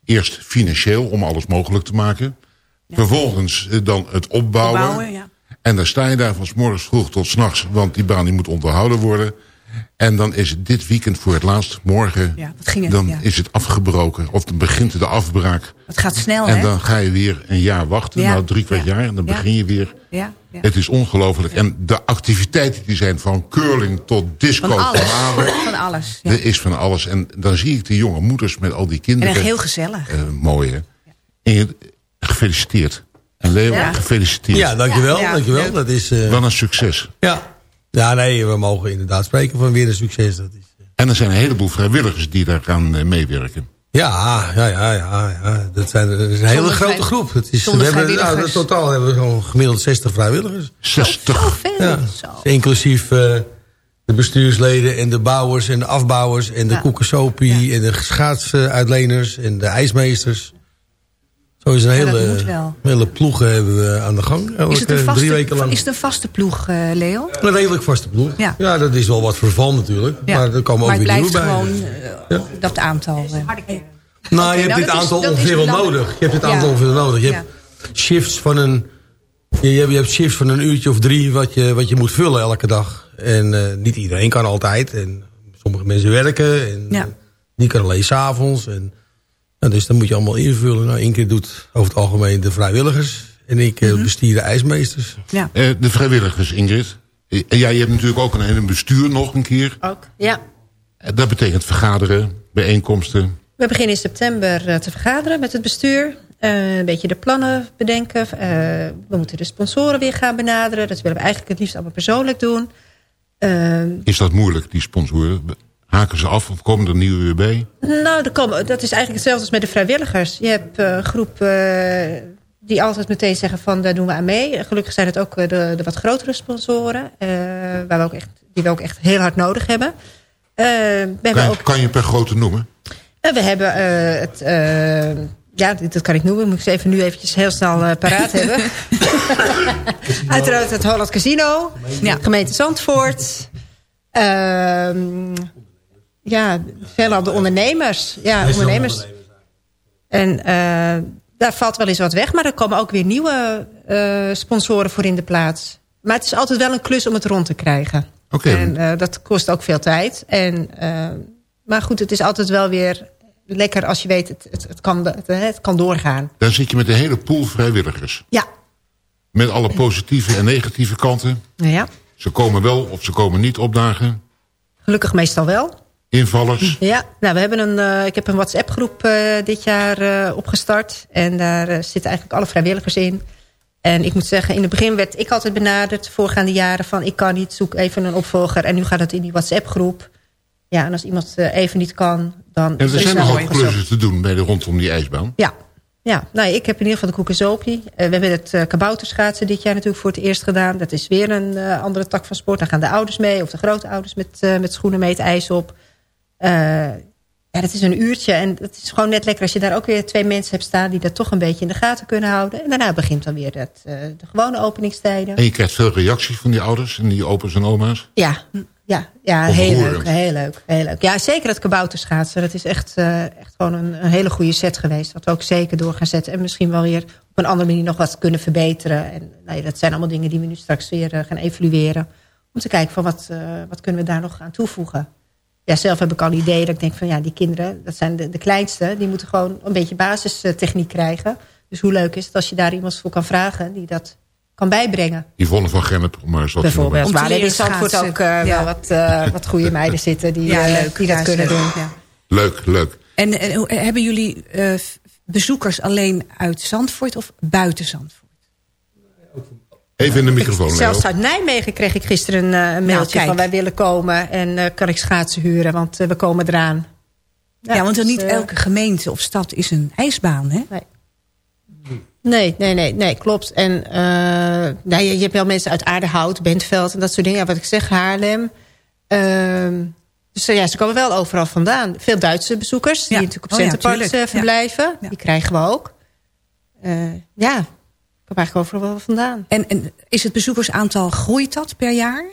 Eerst financieel om alles mogelijk te maken. Vervolgens eh, dan het opbouwen. Opbouwen, ja. En dan sta je daar van 's morgens vroeg tot 's nachts. Want die baan die moet onderhouden worden. En dan is het dit weekend voor het laatst. Morgen Ja, wat ging het, dan ja. is het afgebroken. Of dan begint de afbraak. Het gaat snel En hè? dan ga je weer een jaar wachten. Ja, Nou, drie kwart ja, jaar. En dan ja. begin je weer. Ja, ja. Het is ongelooflijk. En de activiteiten die zijn van curling tot disco. Van alles. avond. Van alles. Ja. Er is van alles. En dan zie ik de jonge moeders met al die En kinderen. echt heel gezellig. Eh, mooi hè. En je, gefeliciteerd. En Leo, Ja. gefeliciteerd. Ja, dankjewel. Ja, ja. dankjewel. Dat is, eh, Wat een succes. ja. Ja, nee, we mogen inderdaad spreken van weer een succes. Dat is, En er zijn een heleboel vrijwilligers die daaraan eh, meewerken. ja, ja, ja, ja, ja. Dat, zijn, dat is een hele grote groep. Het is, we hebben, nou, vrijwilligers. totaal hebben we zo'n gemiddeld 60 vrijwilligers. 60. Zoveel. Ja. Zo. Inclusief eh, de bestuursleden en de bouwers en de afbouwers... en de Ja. koekensopie en de schaatsuitleners en de ijsmeesters. Zo is een hele, ploegen hebben we aan de gang. Elke, Is het, een drie vaste, weken lang. is het een vaste ploeg, eh, Leo? Een redelijk vaste ploeg. Ja. Ja. dat is wel wat verval natuurlijk. Ja. Maar er komen Maar ook het weer nieuwe blijft bij. gewoon eh, dat aantal. eh. Nou, je hebt nou, dit aantal is ongeveer wel nodig. Je hebt dit Ja. aantal ongeveer nodig. Je Ja. hebt shifts van een... Je, je hebt, shifts van een uurtje of drie wat je, wat je moet vullen elke dag. En eh, niet iedereen kan altijd. En sommige mensen werken. En Ja. die kan alleen s'avonds. En nou, dus dan moet je allemaal invullen. Nou, Ingrid doet over het algemeen de vrijwilligers. En ik eh, bestier de ijsmeesters. Ja. Eh, de vrijwilligers, Ingrid. Eh, ja, je hebt natuurlijk ook een, een bestuur nog een keer. Ook. Ja. Eh, Dat betekent vergaderen, bijeenkomsten. We beginnen in september eh, te vergaderen met het bestuur. Eh, een beetje de plannen bedenken. Eh, we moeten de sponsoren weer gaan benaderen. Dat willen we eigenlijk het liefst allemaal persoonlijk doen. Eh, Is dat moeilijk, die sponsoren? Haken ze af of komen er nieuwe weer bij? nou, er komen, dat is eigenlijk hetzelfde als met de vrijwilligers. Je hebt eh, een groep eh, die altijd meteen zeggen van daar doen we aan mee. Gelukkig zijn het ook eh, de, de wat grotere sponsoren. eh, waar we ook echt, die we ook echt heel hard nodig hebben. Eh, we Kan, ook kan je per grote noemen? En we hebben eh, het... eh, ja, dit- dat kan ik noemen. Moet ik ze even nu eventjes heel snel eh, paraat hebben. Uiteraard het Holland Casino. Ja, gemeente Zandvoort. Ehm, ja, veelal de ondernemers. Ja, ondernemers. En eh, daar valt wel eens wat weg. Maar er komen ook weer nieuwe eh, sponsoren voor in de plaats. Maar het is altijd wel een klus om het rond te krijgen. Oké. En eh, dat kost ook veel tijd. En, maar goed, het is altijd wel weer lekker als je weet, het, het, het, kan, het, het kan doorgaan. Dan zit je met een hele pool vrijwilligers. Ja. Met alle positieve en negatieve kanten. Ja, Ze komen wel of ze komen niet opdagen. gelukkig meestal wel. Invallers. Ja, nou, we hebben een, eh, ik heb een WhatsApp-groep eh, dit jaar eh, opgestart. En daar zitten eigenlijk alle vrijwilligers in. En ik moet zeggen, in het begin werd ik altijd benaderd... voorgaande jaren van ik kan niet, zoek even een opvolger. En nu gaat het in die WhatsApp-groep. Ja, en als iemand even niet kan, dan... En is er zijn nogal klussen te doen bij de, rondom die ijsbaan. Ja, ja. Nou, ik heb in ieder geval de koekenzopie. Eh we hebben het kabouterschaatsen dit jaar natuurlijk voor het eerst gedaan. Dat is weer een andere tak van sport. Dan gaan de ouders mee, of de grootouders met, met schoenen mee het ijs op. Uh, ja, dat is een uurtje. En het is gewoon net lekker als je daar ook weer twee mensen hebt staan... die dat toch een beetje in de gaten kunnen houden. En daarna begint dan weer het, uh, de gewone openingstijden. En je krijgt veel reacties van die ouders en die opa's en oma's. Ja, ja, ja heel leuk, heel leuk, heel leuk. Ja, zeker het kabouterschaatsen. Dat is echt, uh, echt gewoon een, een, hele goede set geweest. Wat we ook zeker door gaan zetten. En misschien wel weer op een andere manier nog wat kunnen verbeteren. En nou ja, dat zijn allemaal dingen die we nu straks weer uh, gaan evalueren. Om te kijken van wat, wat kunnen we daar nog aan toevoegen. Ja, zelf heb ik al ideeën dat ik denk van ja, die kinderen, dat zijn de, de kleinste. Die moeten gewoon een beetje basistechniek krijgen. Dus hoe leuk is het als je daar iemand voor kan vragen die dat kan bijbrengen. Yvonne van Gennep, om maar eens wat Bijvoorbeeld. te er in Zandvoort ook uh, ja. wel wat, uh, wat goede meiden zitten die, ja, leuk, die dat ja, kunnen doen. Ja. Leuk, leuk. En, en hebben jullie uh, bezoekers alleen uit Zandvoort of buiten Zandvoort? Even in de microfoon, Leo. Zelfs uit Nijmegen kreeg ik gisteren een, eh, een mailtje kijk. van wij willen komen en eh, kan ik schaatsen huren, want eh, we komen eraan. Ja, want dus, niet elke gemeente of stad is een ijsbaan, hè? Nee, nee, nee, nee, klopt. En eh, nou, je, je hebt wel mensen uit Aardehout, Bentveld en dat soort dingen. Ja, wat ik zeg, Haarlem. Ehm, dus ja, ze komen wel overal vandaan. Veel Duitse bezoekers die Ja. natuurlijk op Oh Centerparks verblijven. Ja. Die krijgen we ook. Eh, ja, ik kom eigenlijk overal wel vandaan. En, en is het bezoekersaantal, groeit dat per jaar?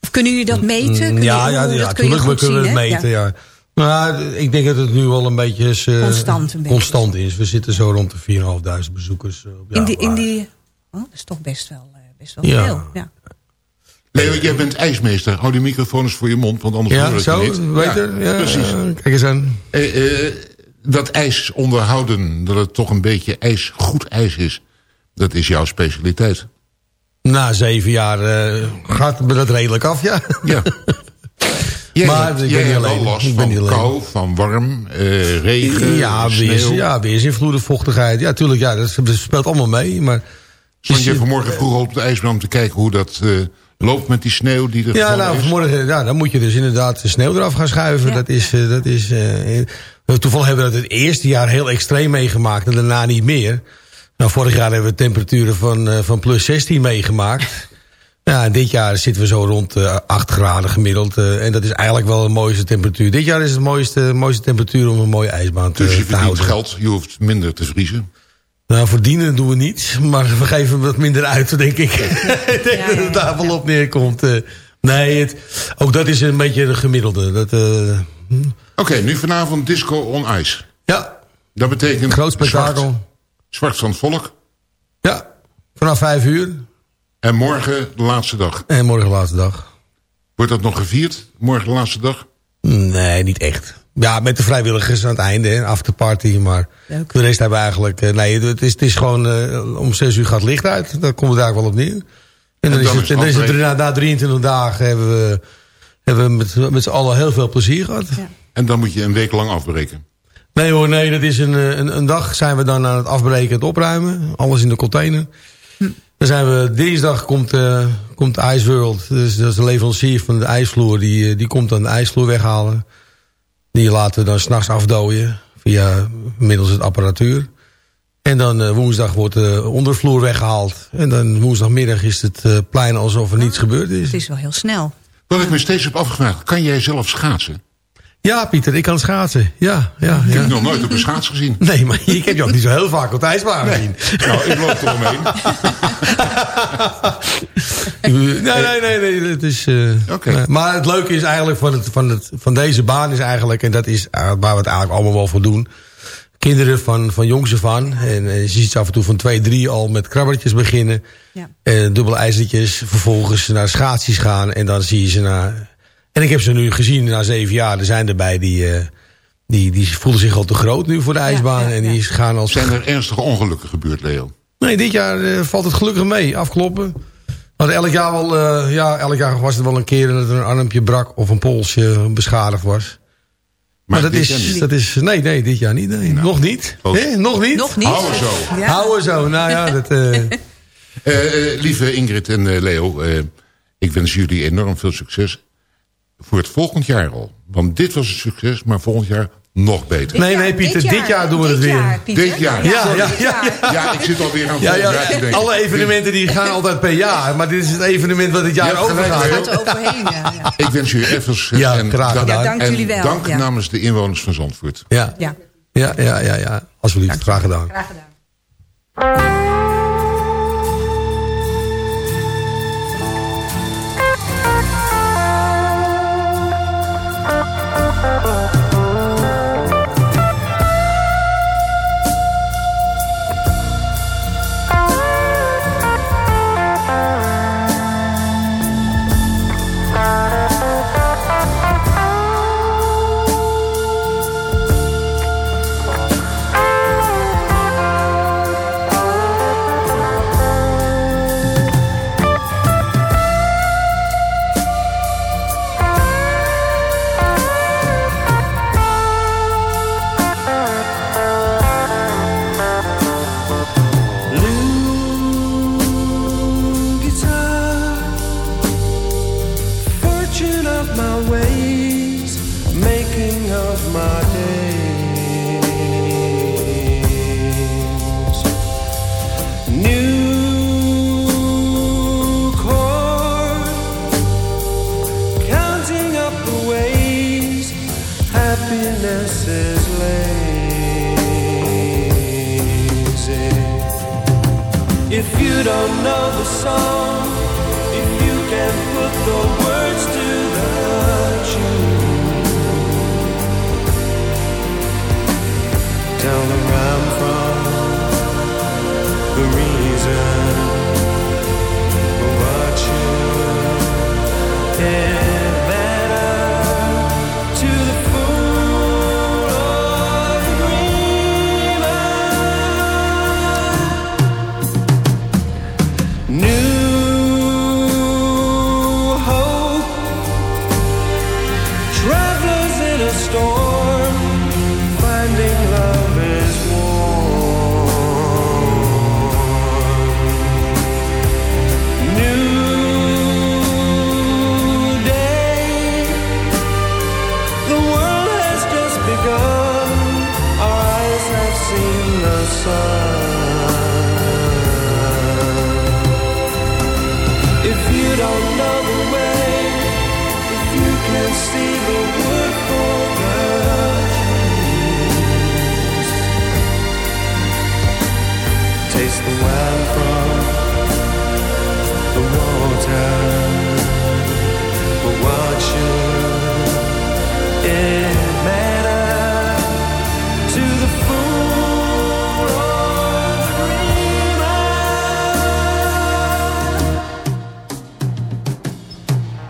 Of kunnen jullie dat meten? Kun je- ja, ja, ja dat kun je we kunnen zien, het meten, Ja. ja. Maar ik denk dat het nu wel een beetje is, eh, Constant een beetje. constant is. We zitten zo rond de 4.500 bezoekers. eh, op In die, in die, oh, dat is toch best wel, eh, best wel Ja. veel. Ja. Leo, jij bent ijsmeester. Hou die microfoon eens voor je mond, want anders Ja, hoor ik zo, niet. weet je? Ja, precies. Kijk eens aan. Eh, eh, dat ijs onderhouden, dat het toch een beetje ijs, goed ijs is... dat is jouw specialiteit. Na zeven jaar eh, gaat me dat redelijk af, ja. Ja. Jij, Maar ik ben niet alleen. last Ik ben van kou, van warm, eh, regen, Ja, weer, sneeuw. ja, weersinvloeden, vochtigheid. Ja, tuurlijk, ja, dat speelt allemaal mee. Maar Stond je Dus- vanmorgen vroeg op de ijsbaan om te kijken hoe dat eh, loopt met die sneeuw die er Ja, nou, is? vanmorgen, ja, dan moet je dus inderdaad de sneeuw eraf gaan schuiven. Ja. Dat is, eh, dat is, eh, toevallig hebben we dat het eerste jaar heel extreem meegemaakt en daarna niet meer. Nou, vorig jaar hebben we temperaturen van, eh, van plus 16 meegemaakt. Ja, dit jaar zitten we zo rond eh 8 graden gemiddeld. eh, en dat is eigenlijk wel de mooiste temperatuur. Dit jaar is het mooiste, mooiste temperatuur om een mooie ijsbaan te, Dus je te verdient houden. geld, je hoeft minder te vriezen. Nou, verdienen doen we niet. Maar we geven wat minder uit, denk ik. ik denk Ja, dat ja, het daar wel op neerkomt. nee, het, ook dat is een beetje de gemiddelde. Dat, eh, Oké, nu vanavond Disco on Ice. ja, Dat betekent groot spektakel. Zwart, van het volk. Ja, vanaf vijf uur. En morgen de laatste dag. En morgen de laatste dag. Wordt dat nog gevierd? Morgen de laatste dag? Nee, niet echt. Ja, met de vrijwilligers aan het einde, hè, afterparty. Maar Leuk. de rest hebben we eigenlijk... eh, nee, het is, het is gewoon... eh, om zes uur gaat het licht uit. Daar komt het eigenlijk wel op neer. En dan, is het, en dan is het na, na 23 dagen hebben we, hebben we met, met z'n allen heel veel plezier gehad. En dan moet je een week lang afbreken. Nee hoor, nee, dat is een, eh, een, een dag zijn we dan aan het afbreken en het opruimen. Alles in de container. Dan zijn we, dinsdag komt, eh komt Ice World. Dus dat is de leverancier van de ijsvloer. Die, eh, die komt dan de ijsvloer weghalen. Die laten we dan s'nachts afdooien. Via middels het apparatuur. En dan woensdag wordt de ondervloer weggehaald. En dan woensdagmiddag is het eh, plein alsof er niets gebeurd is. Het is wel heel snel. Wat ik me steeds heb afgevraagd, kan jij zelf schaatsen? Ja, Pieter, ik kan schaatsen. Ja, ja, Ik heb je nog nooit op een schaats gezien. Nee, maar ik heb je ook niet zo heel vaak op de ijsbaan gezien. Nou, ik loop eromheen. nee, nee, nee, nee. Het is, eh, Oké. nee. Maar het leuke is eigenlijk van, het, van, het, van deze baan is eigenlijk... en dat is eh, waar we het eigenlijk allemaal wel voor doen... kinderen van, van jongs af aan... en eh, je ziet ze af en toe van twee, drie al met krabbertjes beginnen... Ja. en dubbele ijzertjes, vervolgens naar schaatsies gaan... en dan zie je ze naar... En ik heb ze nu gezien na zeven jaar. Er zijn erbij die, eh, die, die voelen zich al te groot nu voor de ijsbaan... ja, en die gaan als Zijn er ernstige ongelukken gebeurd, Leo? Nee, dit jaar eh, valt het gelukkig mee. Afkloppen. Want elk jaar, wel, eh, ja, elk jaar was er wel een keer dat er een armpje brak of een polsje beschadigd was. Maar, dat, is, dat is... Nee, nee, dit jaar niet. Nee. Nog niet. Hè? Nog niet. Nog niet? Hou er zo. Ja. Houden zo. Nou ja, dat... eh, Eh, eh, lieve Ingrid en Leo, eh, ik wens jullie enorm veel succes. Voor het volgend jaar al. Want dit was een succes, maar volgend jaar nog beter. Nee, nee, Pieter, dit jaar doen we dit het weer. Jaar, Pieter. Dit jaar. Ja, ja, ja, Ja, ik zit alweer aan ja, ja, jaar te denken. alle evenementen die gaan altijd per jaar. Maar dit is het evenement wat het jaar overgaat. Gaat er overheen, ja. ja. Ik wens jullie even succes. Ja, en graag gedaan. Ja, dank jullie wel. dank Ja. namens de inwoners van Zandvoort. Ja, Ja, ja, ja, ja, ja. Alsjeblieft, graag gedaan. graag gedaan. Lazy. If you don't know the song, if you can put the words to the tune, tell them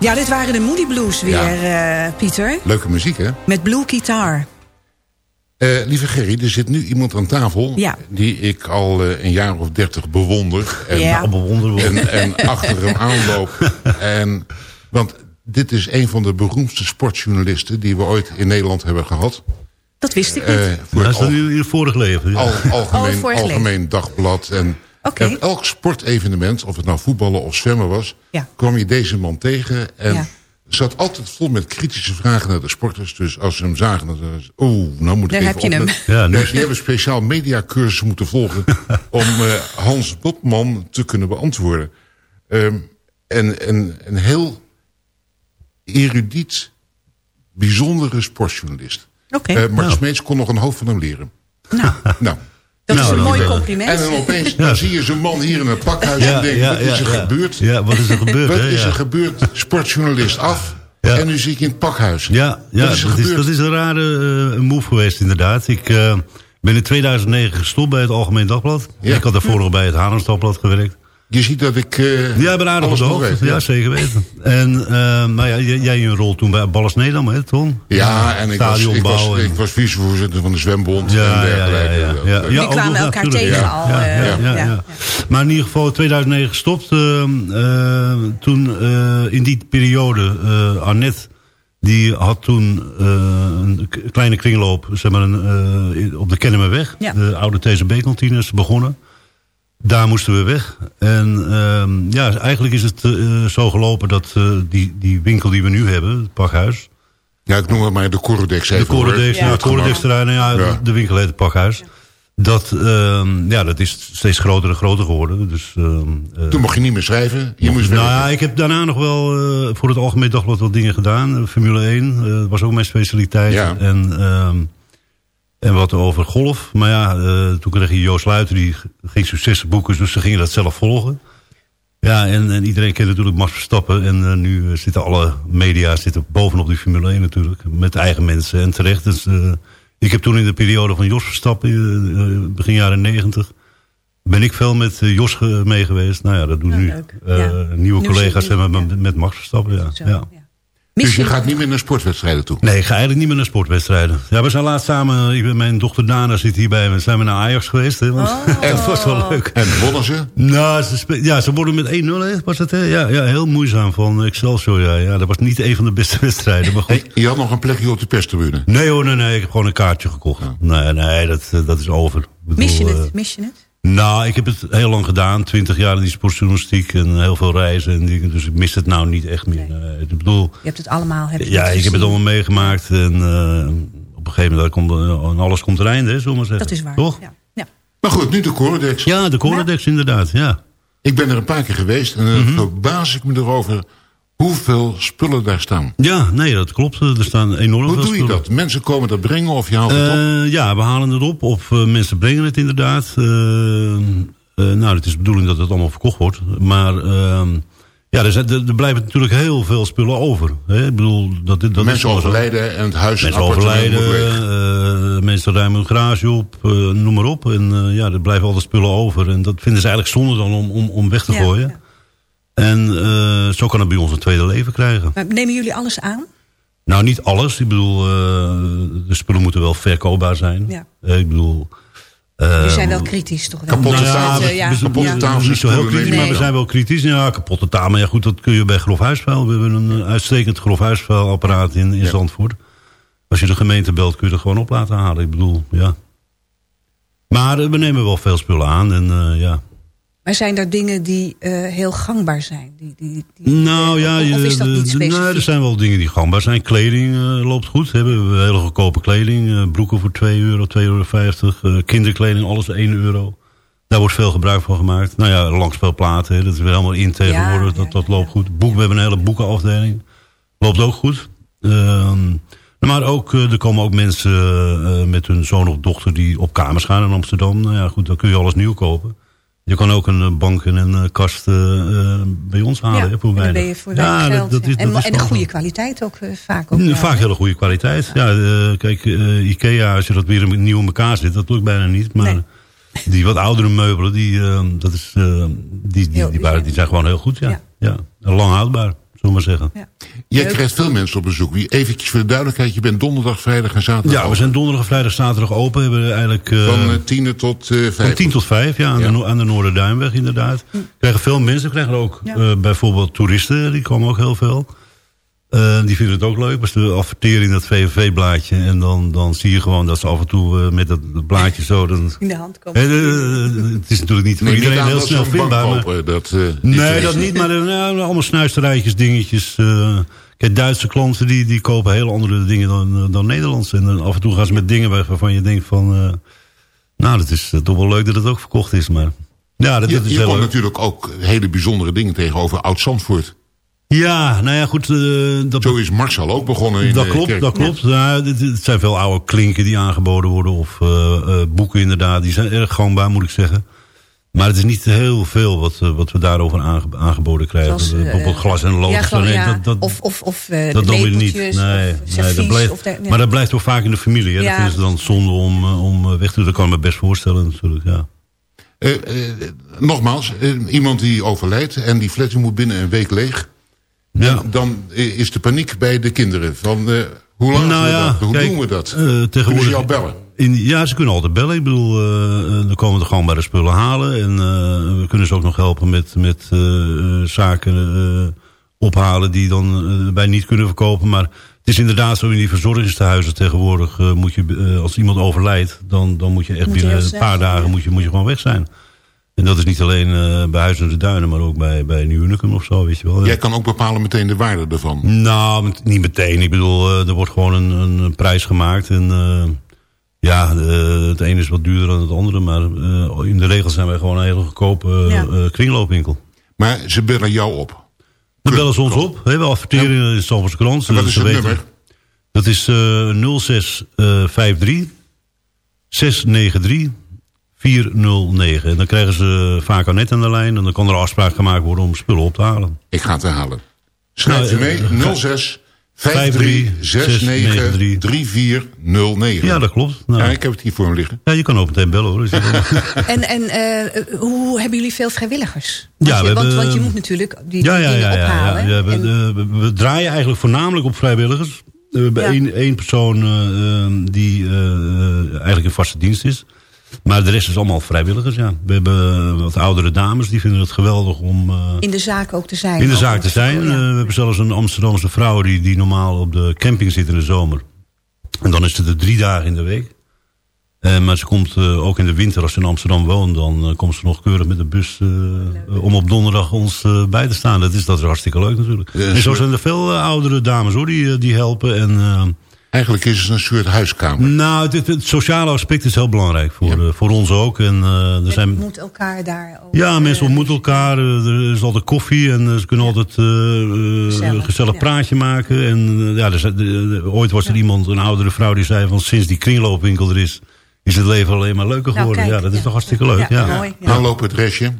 Ja, dit waren de Moody Blues weer, eh, Pieter. Leuke muziek, hè? Met Blue Guitar. Eh, lieve Gerry, er zit nu iemand aan tafel... Ja. die ik al eh, een jaar of dertig bewonder. En, Ja. Nou, en, en achter hem aanloop. En, want dit is een van de beroemdste sportjournalisten... die we ooit in Nederland hebben gehad. Dat wist ik niet. voor Dat het is al- in je vorige leven. ja. al- Oh, algemeen, vorig leven. algemeen dagblad. En, En elk sportevenement, of het nou voetballen of zwemmen was... Ja. kwam je deze man tegen. En Ja. zat altijd vol met kritische vragen naar de sporters. Dus als ze hem zagen, dan zeiden ze... Oh, nou moet ik Daar even heb je hem. Ja, nu- Dus die hebben speciaal mediacursussen moeten volgen... om eh, Hans Botman te kunnen beantwoorden. Ehm, en, en een heel erudiet, bijzondere sportjournalist. Oké. Eh, Mart Nou. Smeets kon nog een hoofd van hem leren. Nou, Nou, dat is Nou, een dan- mooi compliment. en dan opeens dan zie je zo'n man hier in een pakhuis Ja, en denk ja, wat is ja, er ja. gebeurd? Ja, wat is er gebeurd? Wat is er gebeurd? Sportjournalist af. Ja. En nu zie ik in het pakhuis. Ja, ja dat, is dat is een rare eh, move geweest inderdaad. Ik eh, ben in 2009 gestopt bij het Algemeen Dagblad. Ja. Ik had daarvoor nog bij het Haarlems Dagblad gewerkt. Je ziet dat ik eh Ja, ik ben aardig op. Ja, zeker weten. En eh, nou ja, jij, jij een rol toen bij Ballas Nedam, hè Ton? Ja, en ik was, ik, was, en- ik was vicevoorzitter van de zwembond Ja, en ja, ja, dergelijke. ja, ja. Ja, Die ook kwamen nog, elkaar natuurlijk, tegen ja. al. Ja, eh, ja, ja, ja. ja. Maar in ieder geval 2009 gestopt. eh, eh, toen eh, in die periode, eh Annette, die had toen eh, een kleine kringloop zeg maar, een, eh, op de Kennemerweg. Ja. De oude TCB-kantine is begonnen. Daar moesten we weg. En ehm, ja, eigenlijk is het eh, zo gelopen dat eh, die, die winkel die we nu hebben, het pakhuis... Ja, ik noem het maar de Corodex even. De Corodex, ja, het Corodex terrein, ja, Ja. de- de winkel heet het pakhuis. Dat, ehm, ja, dat is steeds groter en groter geworden. Dus, ehm, eh, Toen mocht je niet meer schrijven. Je moest nou ja, ik heb daarna nog wel eh, voor het Algemeen Dagblad wat dingen gedaan. Formule 1 eh, was ook mijn specialiteit. Ja. En, ehm, en wat over golf. Maar ja, eh, toen kreeg je Joost Luiten, die ging successen boeken. Dus ze gingen dat zelf volgen. Ja, en, en iedereen kent natuurlijk Max Verstappen. En eh, nu eh, zitten alle media zitten bovenop die Formule 1 natuurlijk. Met eigen mensen en terecht. Dus, ik heb toen in de periode van Jos Verstappen, begin jaren 90... ben ik veel met Jos mee geweest. Nou ja, dat doen Nou, nu Ja. nieuwe Nu collega's met, met Max Verstappen. Ja. Zo, ja. Dus je gaat niet meer naar sportwedstrijden toe. Nee, ik ga eigenlijk niet meer naar sportwedstrijden. Ja, we zijn laatst samen, ik ben, mijn dochter Dana zit hierbij. We zijn we naar Ajax geweest. Hè, want, Oh. dat was wel leuk. En wonnen ze? Nou, ze, ja, ze worden met 1-0, hè, was het, hè? Ja, ja, heel moeizaam van Excelsior. Ja, ja, dat was niet een van de beste wedstrijden, maar goed. Hey, je had nog een plekje op de perstribune. Nee hoor, nee, nee, ik heb gewoon een kaartje gekocht. Nee, nee, dat, dat is over. Bedoel, Mis je eh, het? Mis je het? Nou, ik heb het heel lang gedaan. Twintig jaar in die sportjournalistiek en heel veel reizen en dingen. Dus ik mis het nou niet echt meer. Nee, ik bedoel, Je hebt het allemaal. Heb je ja, ik heb het allemaal meegemaakt. En eh, op een gegeven moment komt alles komt er einde, hè, zullen we maar zeggen. Dat is waar. Toch? Ja. Ja. Maar goed, nu de Corodex. Ja, de Corodex inderdaad, ja. Ik ben er een paar keer geweest en dan Mhm. verbaas ik me erover hoeveel spullen daar staan. Ja, nee, dat klopt. Er staan enorm Hoe veel doe je spullen. dat? Mensen komen dat brengen of je haalt het op? Eh, ja, we halen het op. Of eh, mensen brengen het inderdaad. Eh, eh, nou, het is de bedoeling dat het allemaal verkocht wordt. Maar ehm, ja, er, zijn, er, er blijven natuurlijk heel veel spullen over. Hè? Ik bedoel, dat, dat Mensen overlijden en het huis en Mensen overlijden, eh, mensen ruimen een garage op, eh, noem maar op. En eh, ja, er blijven altijd spullen over. En dat vinden ze eigenlijk zonde dan om, om, om weg te Ja, gooien. ja. En eh, zo kan het bij ons een tweede leven krijgen. Maar nemen jullie alles aan? Nou, niet alles. Ik bedoel, eh, de spullen moeten wel verkoopbaar zijn. Ja. Eh, ik bedoel... eh, Jullie zijn wel kritisch toch wel? Kapotte Dat, tafels, ja. we, kapotte Ja. tafels niet zo heel kritisch, Nee. maar we zijn wel kritisch. Ja, kapotte taal. Maar ja, goed, dat kun je bij grof huisvuil. We hebben een uitstekend grof huisvuilapparaat in, in Ja. Zandvoort. Als je de gemeente belt, kun je er gewoon op laten halen. Ik bedoel, ja. Maar we nemen wel veel spullen aan. En eh, ja, Maar zijn er dingen die eh, heel gangbaar zijn? Die, die, die, Nou ja, of, of je- is dat de- niet de- specifiek? nou, er zijn wel dingen die gangbaar zijn. Kleding eh, loopt goed. Hè. We hebben hele goedkope kleding. eh, broeken voor 2 euro, 2,50 euro. eh, kinderkleding, alles 1 euro. Daar wordt veel gebruik van gemaakt. Nou ja, langspeelplaten, hè, dat is weer helemaal in tegenwoordig. Ja, dat, dat loopt goed. Boek, we hebben een hele boekenafdeling. Loopt ook goed. Ehm, maar ook, er komen ook mensen met hun zoon of dochter die op kamers gaan in Amsterdam. Nou ja, goed, dan kun je alles nieuw kopen. Je kan ook een eh, bank en een eh, kast eh, bij ons halen. ja, voor en dan weinig. ben je voor dat- geld. dat ja. is- en dat is en wel goede kwaliteit ook vaak. Ook, ja. Vaak hele goede kwaliteit. Ja, kijk, Ikea, als je dat weer nieuw in elkaar zit, dat lukt bijna niet. Maar Nee. die wat oudere meubelen, die, dat is, die, die, die, waren, die zijn gewoon heel goed. Ja. Ja. Ja. Lang houdbaar, zullen we maar zeggen. Ja. Jij krijgt veel mensen op bezoek. Wie- Eventjes voor de duidelijkheid, je bent donderdag, vrijdag en zaterdag Ja, we open. zijn donderdag, vrijdag, zaterdag open. We hebben eigenlijk... eh, Van eh, 10 tot eh Van 5. 10 tot 5, ja, aan, Ja. De, aan de Noorderduinweg inderdaad. We krijgen veel mensen, we krijgen ook Ja. eh, bijvoorbeeld toeristen, die komen ook heel veel. Eh, die vinden het ook leuk, als we adverteren in dat VVV-blaadje. En dan, dan zie je gewoon dat ze af en toe eh, met dat, blaadje zo... Dan, In de hand komen. Eh, het is natuurlijk niet voor Nee, iedereen heel snel vindbaar. Maar, kopen. Dat, eh, nee, dat niet, maar eh, nou, allemaal snuisterijtjes, dingetjes. eh. kijk, Duitse klanten die, die kopen hele andere dingen dan, dan Nederlandse. En dan af en toe gaan ze met dingen weg waarvan je denkt van... eh, nou, dat is toch wel leuk dat het ook verkocht is, maar... Ja, dat, Je, dat is je heel komt leuk. natuurlijk ook hele bijzondere dingen tegenover Oud-Zandvoort. Ja, nou ja, goed. eh, dat, Zo is Marcel ook begonnen in dat de klopt, kerk. dat klopt. Ja, het, het zijn veel oude klinken die aangeboden worden. Of eh, eh, boeken inderdaad. Die zijn erg gangbaar, moet ik zeggen. Maar het is niet heel veel wat, wat we daarover aange- aangeboden krijgen. Zoals, Bijvoorbeeld glas en lood. ja, gewoon, Nee, ja. dat, dat, of of, of dat de doen we niet. Nee, of nee, servies, dat blijft, of de- ja. Maar dat blijft toch vaak in de familie. Hè? Ja, dat vinden ze dan zonde om, om weg te doen. Dat kan ik me best voorstellen natuurlijk. Ja. Nogmaals, iemand die overlijdt en die flat moet binnen een week leeg. Ja. Dan is de paniek bij de kinderen. Van, eh, hoe laten Nou we ja, dat? Hoe kijk, doen we dat? eh, Kunnen tegenwoordig- ze jou bellen? In, ja, ze kunnen altijd bellen. Ik bedoel, eh, eh, dan komen we gewoon bij de spullen halen. En eh, we kunnen ze ook nog helpen met, met zaken eh, ophalen die dan wij niet kunnen verkopen. Maar het is inderdaad zo in die verzorgingstehuizen tegenwoordig. eh, moet je, als iemand overlijdt, dan, dan moet je echt Moet binnen een paar dagen moet je, moet je gewoon weg zijn. En dat is niet alleen eh, bij Huizen de Duinen, maar ook bij, bij of zo, weet je wel. Jij kan ook bepalen meteen de waarde ervan. Nou, met- niet meteen. Ik bedoel, eh, er wordt gewoon een, een prijs gemaakt. En eh, ja, eh, het ene is wat duurder dan het andere. Maar eh, in de regel zijn wij gewoon een hele goedkope Ja. kringloopwinkel. Maar ze bellen jou op. Dan bellen ze ons op. Hè, we adverteren in de Krant. En wat dus is ze het weten- nummer? Dat is eh 0653 693 409. En dan krijgen ze vaak al net aan de lijn. En dan kan er afspraak gemaakt worden om spullen op te halen. Ik ga het herhalen. Schrijf je Nou, mee. eh, 06 53 69 3409. Ja, dat klopt. Nou, Ja, ik heb het hier voor me liggen. ja, je kan ook meteen bellen hoor. Je. En, en eh, hoe hebben jullie veel vrijwilligers? Ja, je, hebben- want je moet natuurlijk die, ja, dingen ja, ja, ophalen. ja. we, En- eh, we, we draaien eigenlijk voornamelijk op vrijwilligers. We hebben Ja. één, één persoon eh, eh, die eh, eh, eigenlijk in vaste dienst is. Maar de rest is allemaal vrijwilligers, ja. We hebben wat oudere dames, die vinden het geweldig om eh, in de zaak ook te zijn. in de zaak te zijn. ja. Eh, we hebben zelfs een Amsterdamse vrouw die, die normaal op de camping zit in de zomer. En dan is het er drie dagen in de week. Eh, maar ze komt eh, ook in de winter, als ze in Amsterdam woont... dan eh, komt ze nog keurig met de bus eh, eh, om op donderdag ons eh, bij te staan. Dat is, dat is hartstikke leuk natuurlijk. En zo zijn er veel eh, oudere dames hoor, die, eh, die helpen. En eh, Eigenlijk is het een soort huiskamer. Nou, het, het sociale aspect is heel belangrijk voor, eh, voor ons ook. En, eh, er zijn, moet elkaar daar ook... ja, mensen ontmoeten elkaar. eh, Er is altijd koffie en eh, ze kunnen altijd eh, eh, Gezellig, gezellig ja. praatje maken. En eh, ja, er zijn- de- de- ooit was er iemand, een oudere vrouw, die zei van sinds die kringloopwinkel er is, is het leven alleen maar leuker Nou, geworden. kijk, ja, dat is toch hartstikke leuk. Ja, Ja, mooi. Ja. Dan loopt het restje.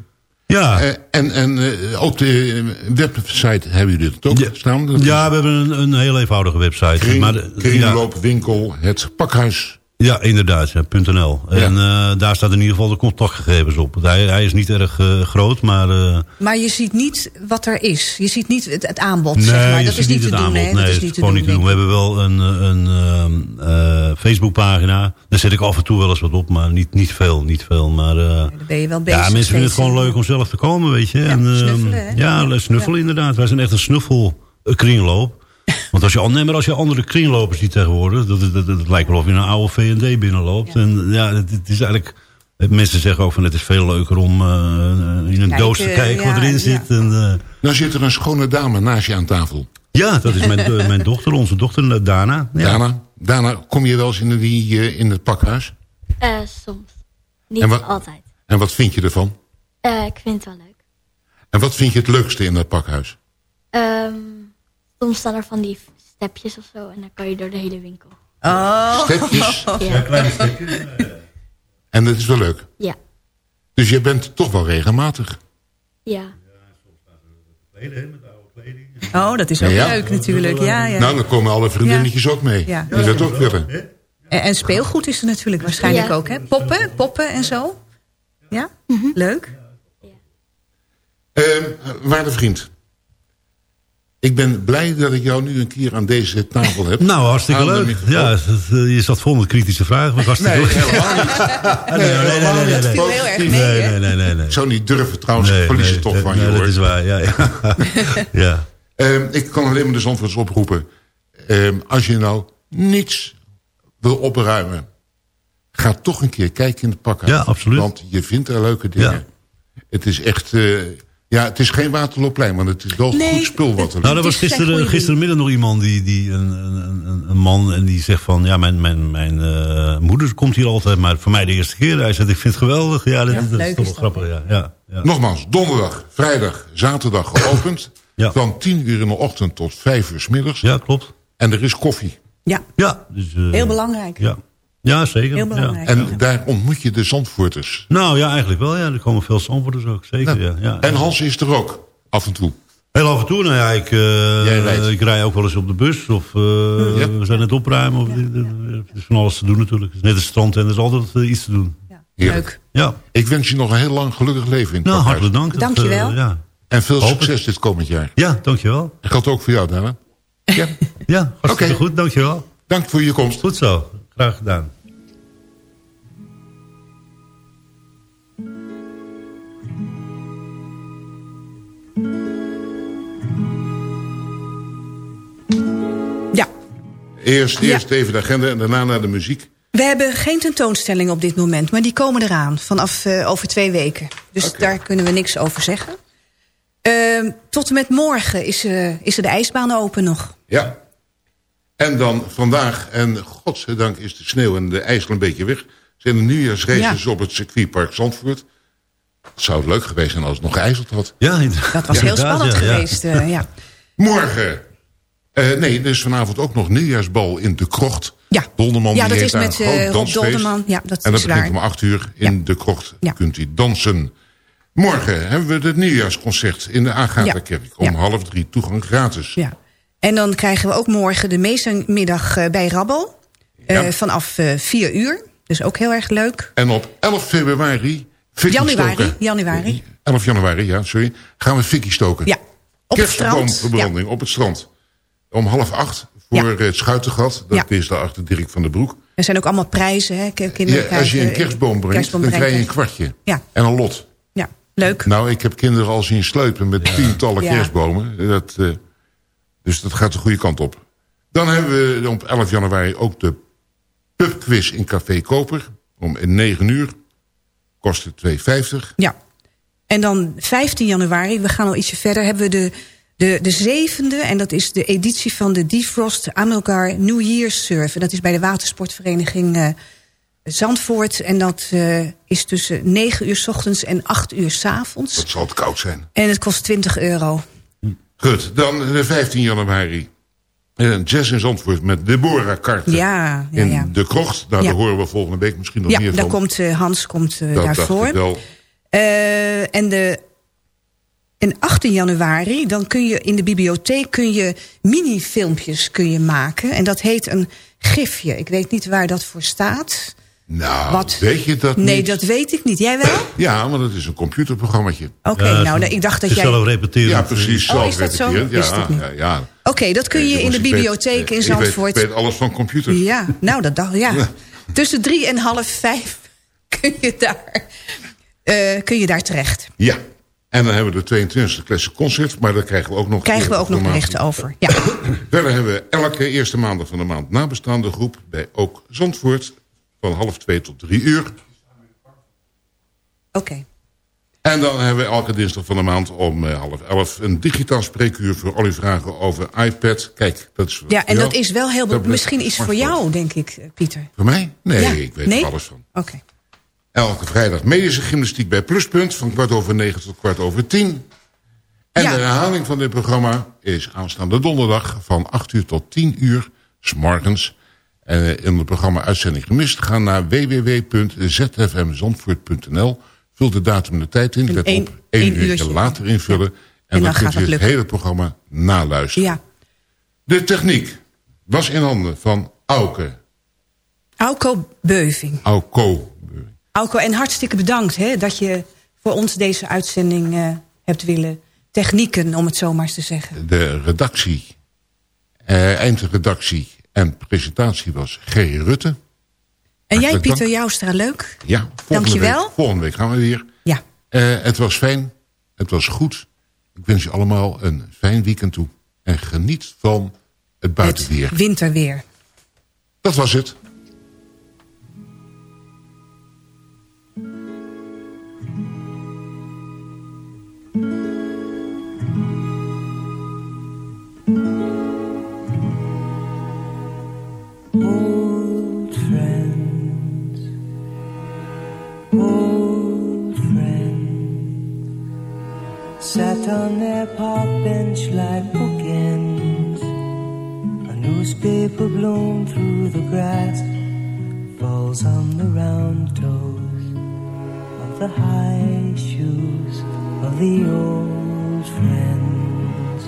Ja. Eh, en en eh, op de website hebben jullie het ook Ja. staan. Ja, we hebben een, een heel eenvoudige website. Kring, maar de- kringloopwinkel, het pakhuis. Ja, inderdaad, ja, .nl. En eh, daar staat in ieder geval de contactgegevens op. Hij, hij is niet erg eh, groot, maar... eh, Maar je ziet niet wat er is. Je ziet niet het, het aanbod, nee, zeg maar. Dat is niet te het doen, aanbod. hè? Nee, Dat is niet te gewoon doen, niet te doen. We hebben wel een, een, ehm, eh, Facebookpagina. Daar zet ik af en toe wel eens wat op, maar niet, niet veel. Niet veel maar, eh, Dan ben je wel bezig. ja, mensen vinden het gewoon leuk om zelf te komen, weet je. en, ehm, snuffelen, hè? Ja, snuffelen inderdaad. Wij zijn echt een snuffelkringloop. Want als je, al- nee, maar als je andere kringlopers ziet tegenwoordig... Dat, dat, dat, dat lijkt wel of je een oude V&D binnenloopt. En ja, het, het is eigenlijk... Mensen zeggen ook van het is veel leuker om eh, in een doos te kijken wat erin ja. zit. En, eh, Dan zit er een schone dame naast je aan tafel. ja, dat is mijn, eh, mijn dochter, onze dochter eh, Dana. Ja. Dana, Dana, kom je wel eens in, die, eh, in het pakhuis? Eh, soms. Niet En wat- altijd. En wat vind je ervan? Eh, ik vind het wel leuk. En wat vind je het leukste in het pakhuis? Ehm, soms staan er van die stepjes of zo en dan kan je door de hele winkel. Oh. Stepjes. Ja. En dat is wel leuk. Ja. Dus je bent toch wel regelmatig. Ja. Oh, dat is ook Ja. leuk natuurlijk. Ja, ja. Nou, dan komen alle vriendinnetjes ook mee. Ja. Die dat ook willen. En, en speelgoed is er natuurlijk waarschijnlijk Ja. ook, hè? Poppen, poppen en zo. Ja, leuk. Ehm, waarde vriend. Ik ben blij dat ik jou nu een keer aan deze tafel heb. Nou, hartstikke de leuk. Ja, eh, je zat vol met kritische vragen. Was hartstikke Nee, leuk. helemaal niet. Nee, nee, nee, nee, nee, nee, heel erg mee, Nee, nee, nee, nee, nee. Ik zou niet durven trouwens, Nee, ik verlies nee, het toch nee, van je hoor. dat is waar, ja. Ja. ja. Ehm, ik kan alleen maar de zandvoorts oproepen. Ehm, als je nou niets wil opruimen... ga toch een keer kijken in het pakhuis. Ja, absoluut. Want je vindt er leuke dingen. Het is echt... eh, ja, het is geen Waterloopplein, maar het is wel Nee, goed spul wat er Nou, er was gisteren, gistermiddag nog iemand, die, die, een, een, een, een man, en die zegt van... Ja, mijn, mijn, mijn eh, moeder komt hier altijd, maar voor mij de eerste keer. Hij zegt, ik vind het geweldig. Ja, dat, is toch is wel grappig, ja. ja, ja. Nogmaals, donderdag, vrijdag, zaterdag geopend. Ja. Van 10 uur in de ochtend tot 5 uur s middags. Ja, klopt. En er is koffie. Ja, Ja, dus, eh, heel belangrijk. Ja, ja zeker. Heel ja. belangrijk. En daar ontmoet je de Zandvoorters. Nou ja, eigenlijk wel. Ja. Er komen veel zandvoorters ook, zeker. Ja. Ja. En Hans is er ook, af en toe. Heel af en toe, nou ja, ik, eh, Jij rijdt. ik rij ook wel eens op de bus. Of eh, Ja. we zijn net opruimen. Of, Er is van alles te doen natuurlijk. Het is net het strand en er is altijd eh, iets te doen. Ja, Heerlijk. leuk. Ja, Ik wens je nog een heel lang gelukkig leven in het nou hartelijk dank. Dat, Dankjewel. eh, ja. En veel succes dit komend jaar. ja, dankjewel. Dat geldt ook voor jou, Dana. Ja, Ja, hartstikke Oké. goed, dankjewel. dank voor je komst. Goed zo, graag gedaan. Ja, Eerst, Ja. eerst even de agenda en daarna naar de muziek. we hebben geen tentoonstelling op dit moment, maar die komen eraan vanaf eh, over twee weken. Dus daar kunnen we niks over zeggen. Ehm, tot en met morgen is, eh, is er de ijsbaan open nog. Ja. En dan vandaag, en godzijdank is de sneeuw en de ijs een beetje weg... zijn de nieuwjaarsraces op het circuitpark Zandvoort. Het zou leuk geweest zijn als het nog geijzeld had. Ja. Dat was heel spannend ja, ja. geweest. eh, ja. Morgen. eh, nee, er is vanavond ook nog nieuwjaarsbal in de krocht. Ja. Dolderman Ja, die dat heeft is met, eh, Rob. Dolderman. Ja, dat en dat is begint waar. om acht uur in Ja. de krocht. Ja. Kunt u dansen. Morgen hebben we het nieuwjaarsconcert in de Agatha-kerk. Om Ja. half drie toegang gratis. Ja. En dan krijgen we ook morgen de meestermiddag eh, bij Rabbel. eh, Ja. vanaf eh, vier uur. Dus ook heel erg leuk. En op 11 februari... Januari, stoken. januari. 11 januari, ja, sorry. Gaan we fikkie stoken. Ja, op het strand. Kerstboomverbranding op het strand. Om half acht voor Ja. het Schuitengat. Dat Ja. is daar achter Dirk van der Broek. Er zijn ook allemaal prijzen. Hè? Ki- Kinderen Ja, als je een kerstboom brengt, kerstboom dan krijg je een kwartje. Ja. En een lot. Ja, leuk. Nou, ik heb kinderen al zien slepen met tientallen Ja. kerstbomen. Dat, eh, dus dat gaat de goede kant op. Dan hebben we op 11 januari ook de pubquiz in Café Koper. Om 9 uur. Kost het 2,50. Ja. En dan 15 januari, we gaan al ietsje verder... hebben we de de, de zevende, en dat is de editie van de Defrost Amilcar New Year's Surf. En dat is bij de watersportvereniging eh, Zandvoort. En dat eh, is tussen 9 uur s ochtends en 8 uur s avonds. Dat zal te koud zijn. En het kost 20 euro. Goed, dan de 15 januari. Een jazz in Zandvoort met Deborah Karten. Ja, ja, in ja. de krocht. Nou, Ja. daar horen we volgende week misschien nog Ja, meer daar van. komt eh, Hans komt, eh, Dat dacht daarvoor. ik wel. Eh, en de en 18 januari, dan kun je in de bibliotheek kun je mini-filmpjes kun je maken. En dat heet een gifje. Ik weet niet waar dat voor staat. Nou, Wat? weet je dat nee, niet? dat weet ik niet. Jij wel? Ja, maar dat is een computerprogrammaatje. Oké, nou, ik dacht dat het jij... zelf repeteren. Ja, precies. Oh, is dat zo? Ja, ik niet. ja, ja. Oké, dat kun je Eh, in de bibliotheek eh, in ik weet- Zandvoort. Ik weet alles van computer. Ja, nou, dat dacht ja. Tussen drie en half vijf kun je daar, eh, kun je daar terecht. Ja. En dan hebben we de 22e Classic Concert. Maar daar krijgen we ook nog... Krijgen we ook nog berichten over. Ja. Verder hebben we elke eerste maandag van de maand nabestaande groep... bij ook Zandvoort van half twee tot drie uur. Oké. En dan hebben we elke dinsdag van de maand om eh, half elf... een digitaal spreekuur voor al uw vragen over iPad. Kijk, dat is... Ja, en dat is wel heel... Tablet, Misschien iets voor jou, denk ik, eh, Pieter. Voor mij? Nee, Ja. ik weet Nee? er alles van. Oké. Elke vrijdag medische gymnastiek bij Pluspunt... van kwart over negen tot kwart over tien. En Ja. de herhaling van dit programma is aanstaande donderdag... van 8 uur tot 10 uur, s morgens. En eh, in het programma Uitzending Gemist... ga naar www.zfmzandvoort.nl. Vul de datum en de tijd in. Let op, één uurtje later invullen. En, dan dan, kunt het u het hele programma naluisteren. Ja. De techniek was in handen van Auke. Auko Beuving. Auko. Auko, en hartstikke bedankt hè, dat je voor ons deze uitzending eh, hebt willen technieken, om het zo maar eens te zeggen. De redactie, eh, eindredactie en presentatie was G. Rutte. En jij, Pieter dank. Joustra, leuk. Ja, volgende Dankjewel. Week, volgende week gaan we weer. Ja. Eh, het was fijn. Het was goed. Ik wens je allemaal een fijn weekend toe. En geniet van het buitenweer. Het winterweer. Dat was het. Sat on their park bench like bookends. A newspaper blown through the grass falls on the round toes of the high shoes of the old friends.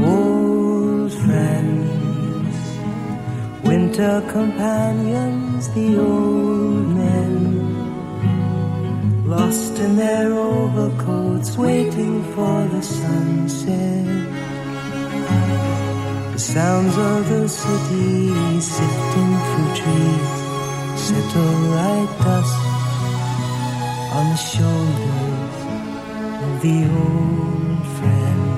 Old friends, winter companions, the old lost in their overcoats, waiting for the sunset. The sounds of the city sifting through trees settle like dust on the shoulders of the old friends.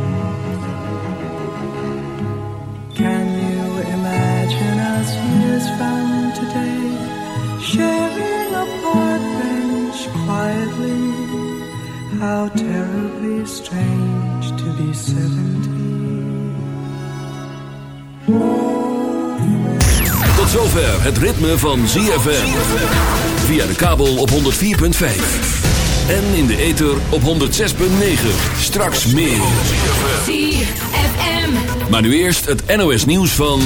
Can you imagine us years from today sharing How terribly strange to be seventy. Tot zover het ritme van ZFM. Via de kabel op 104.5. En in de ether op 106.9. Straks meer. ZFM. Maar nu eerst het NOS nieuws van...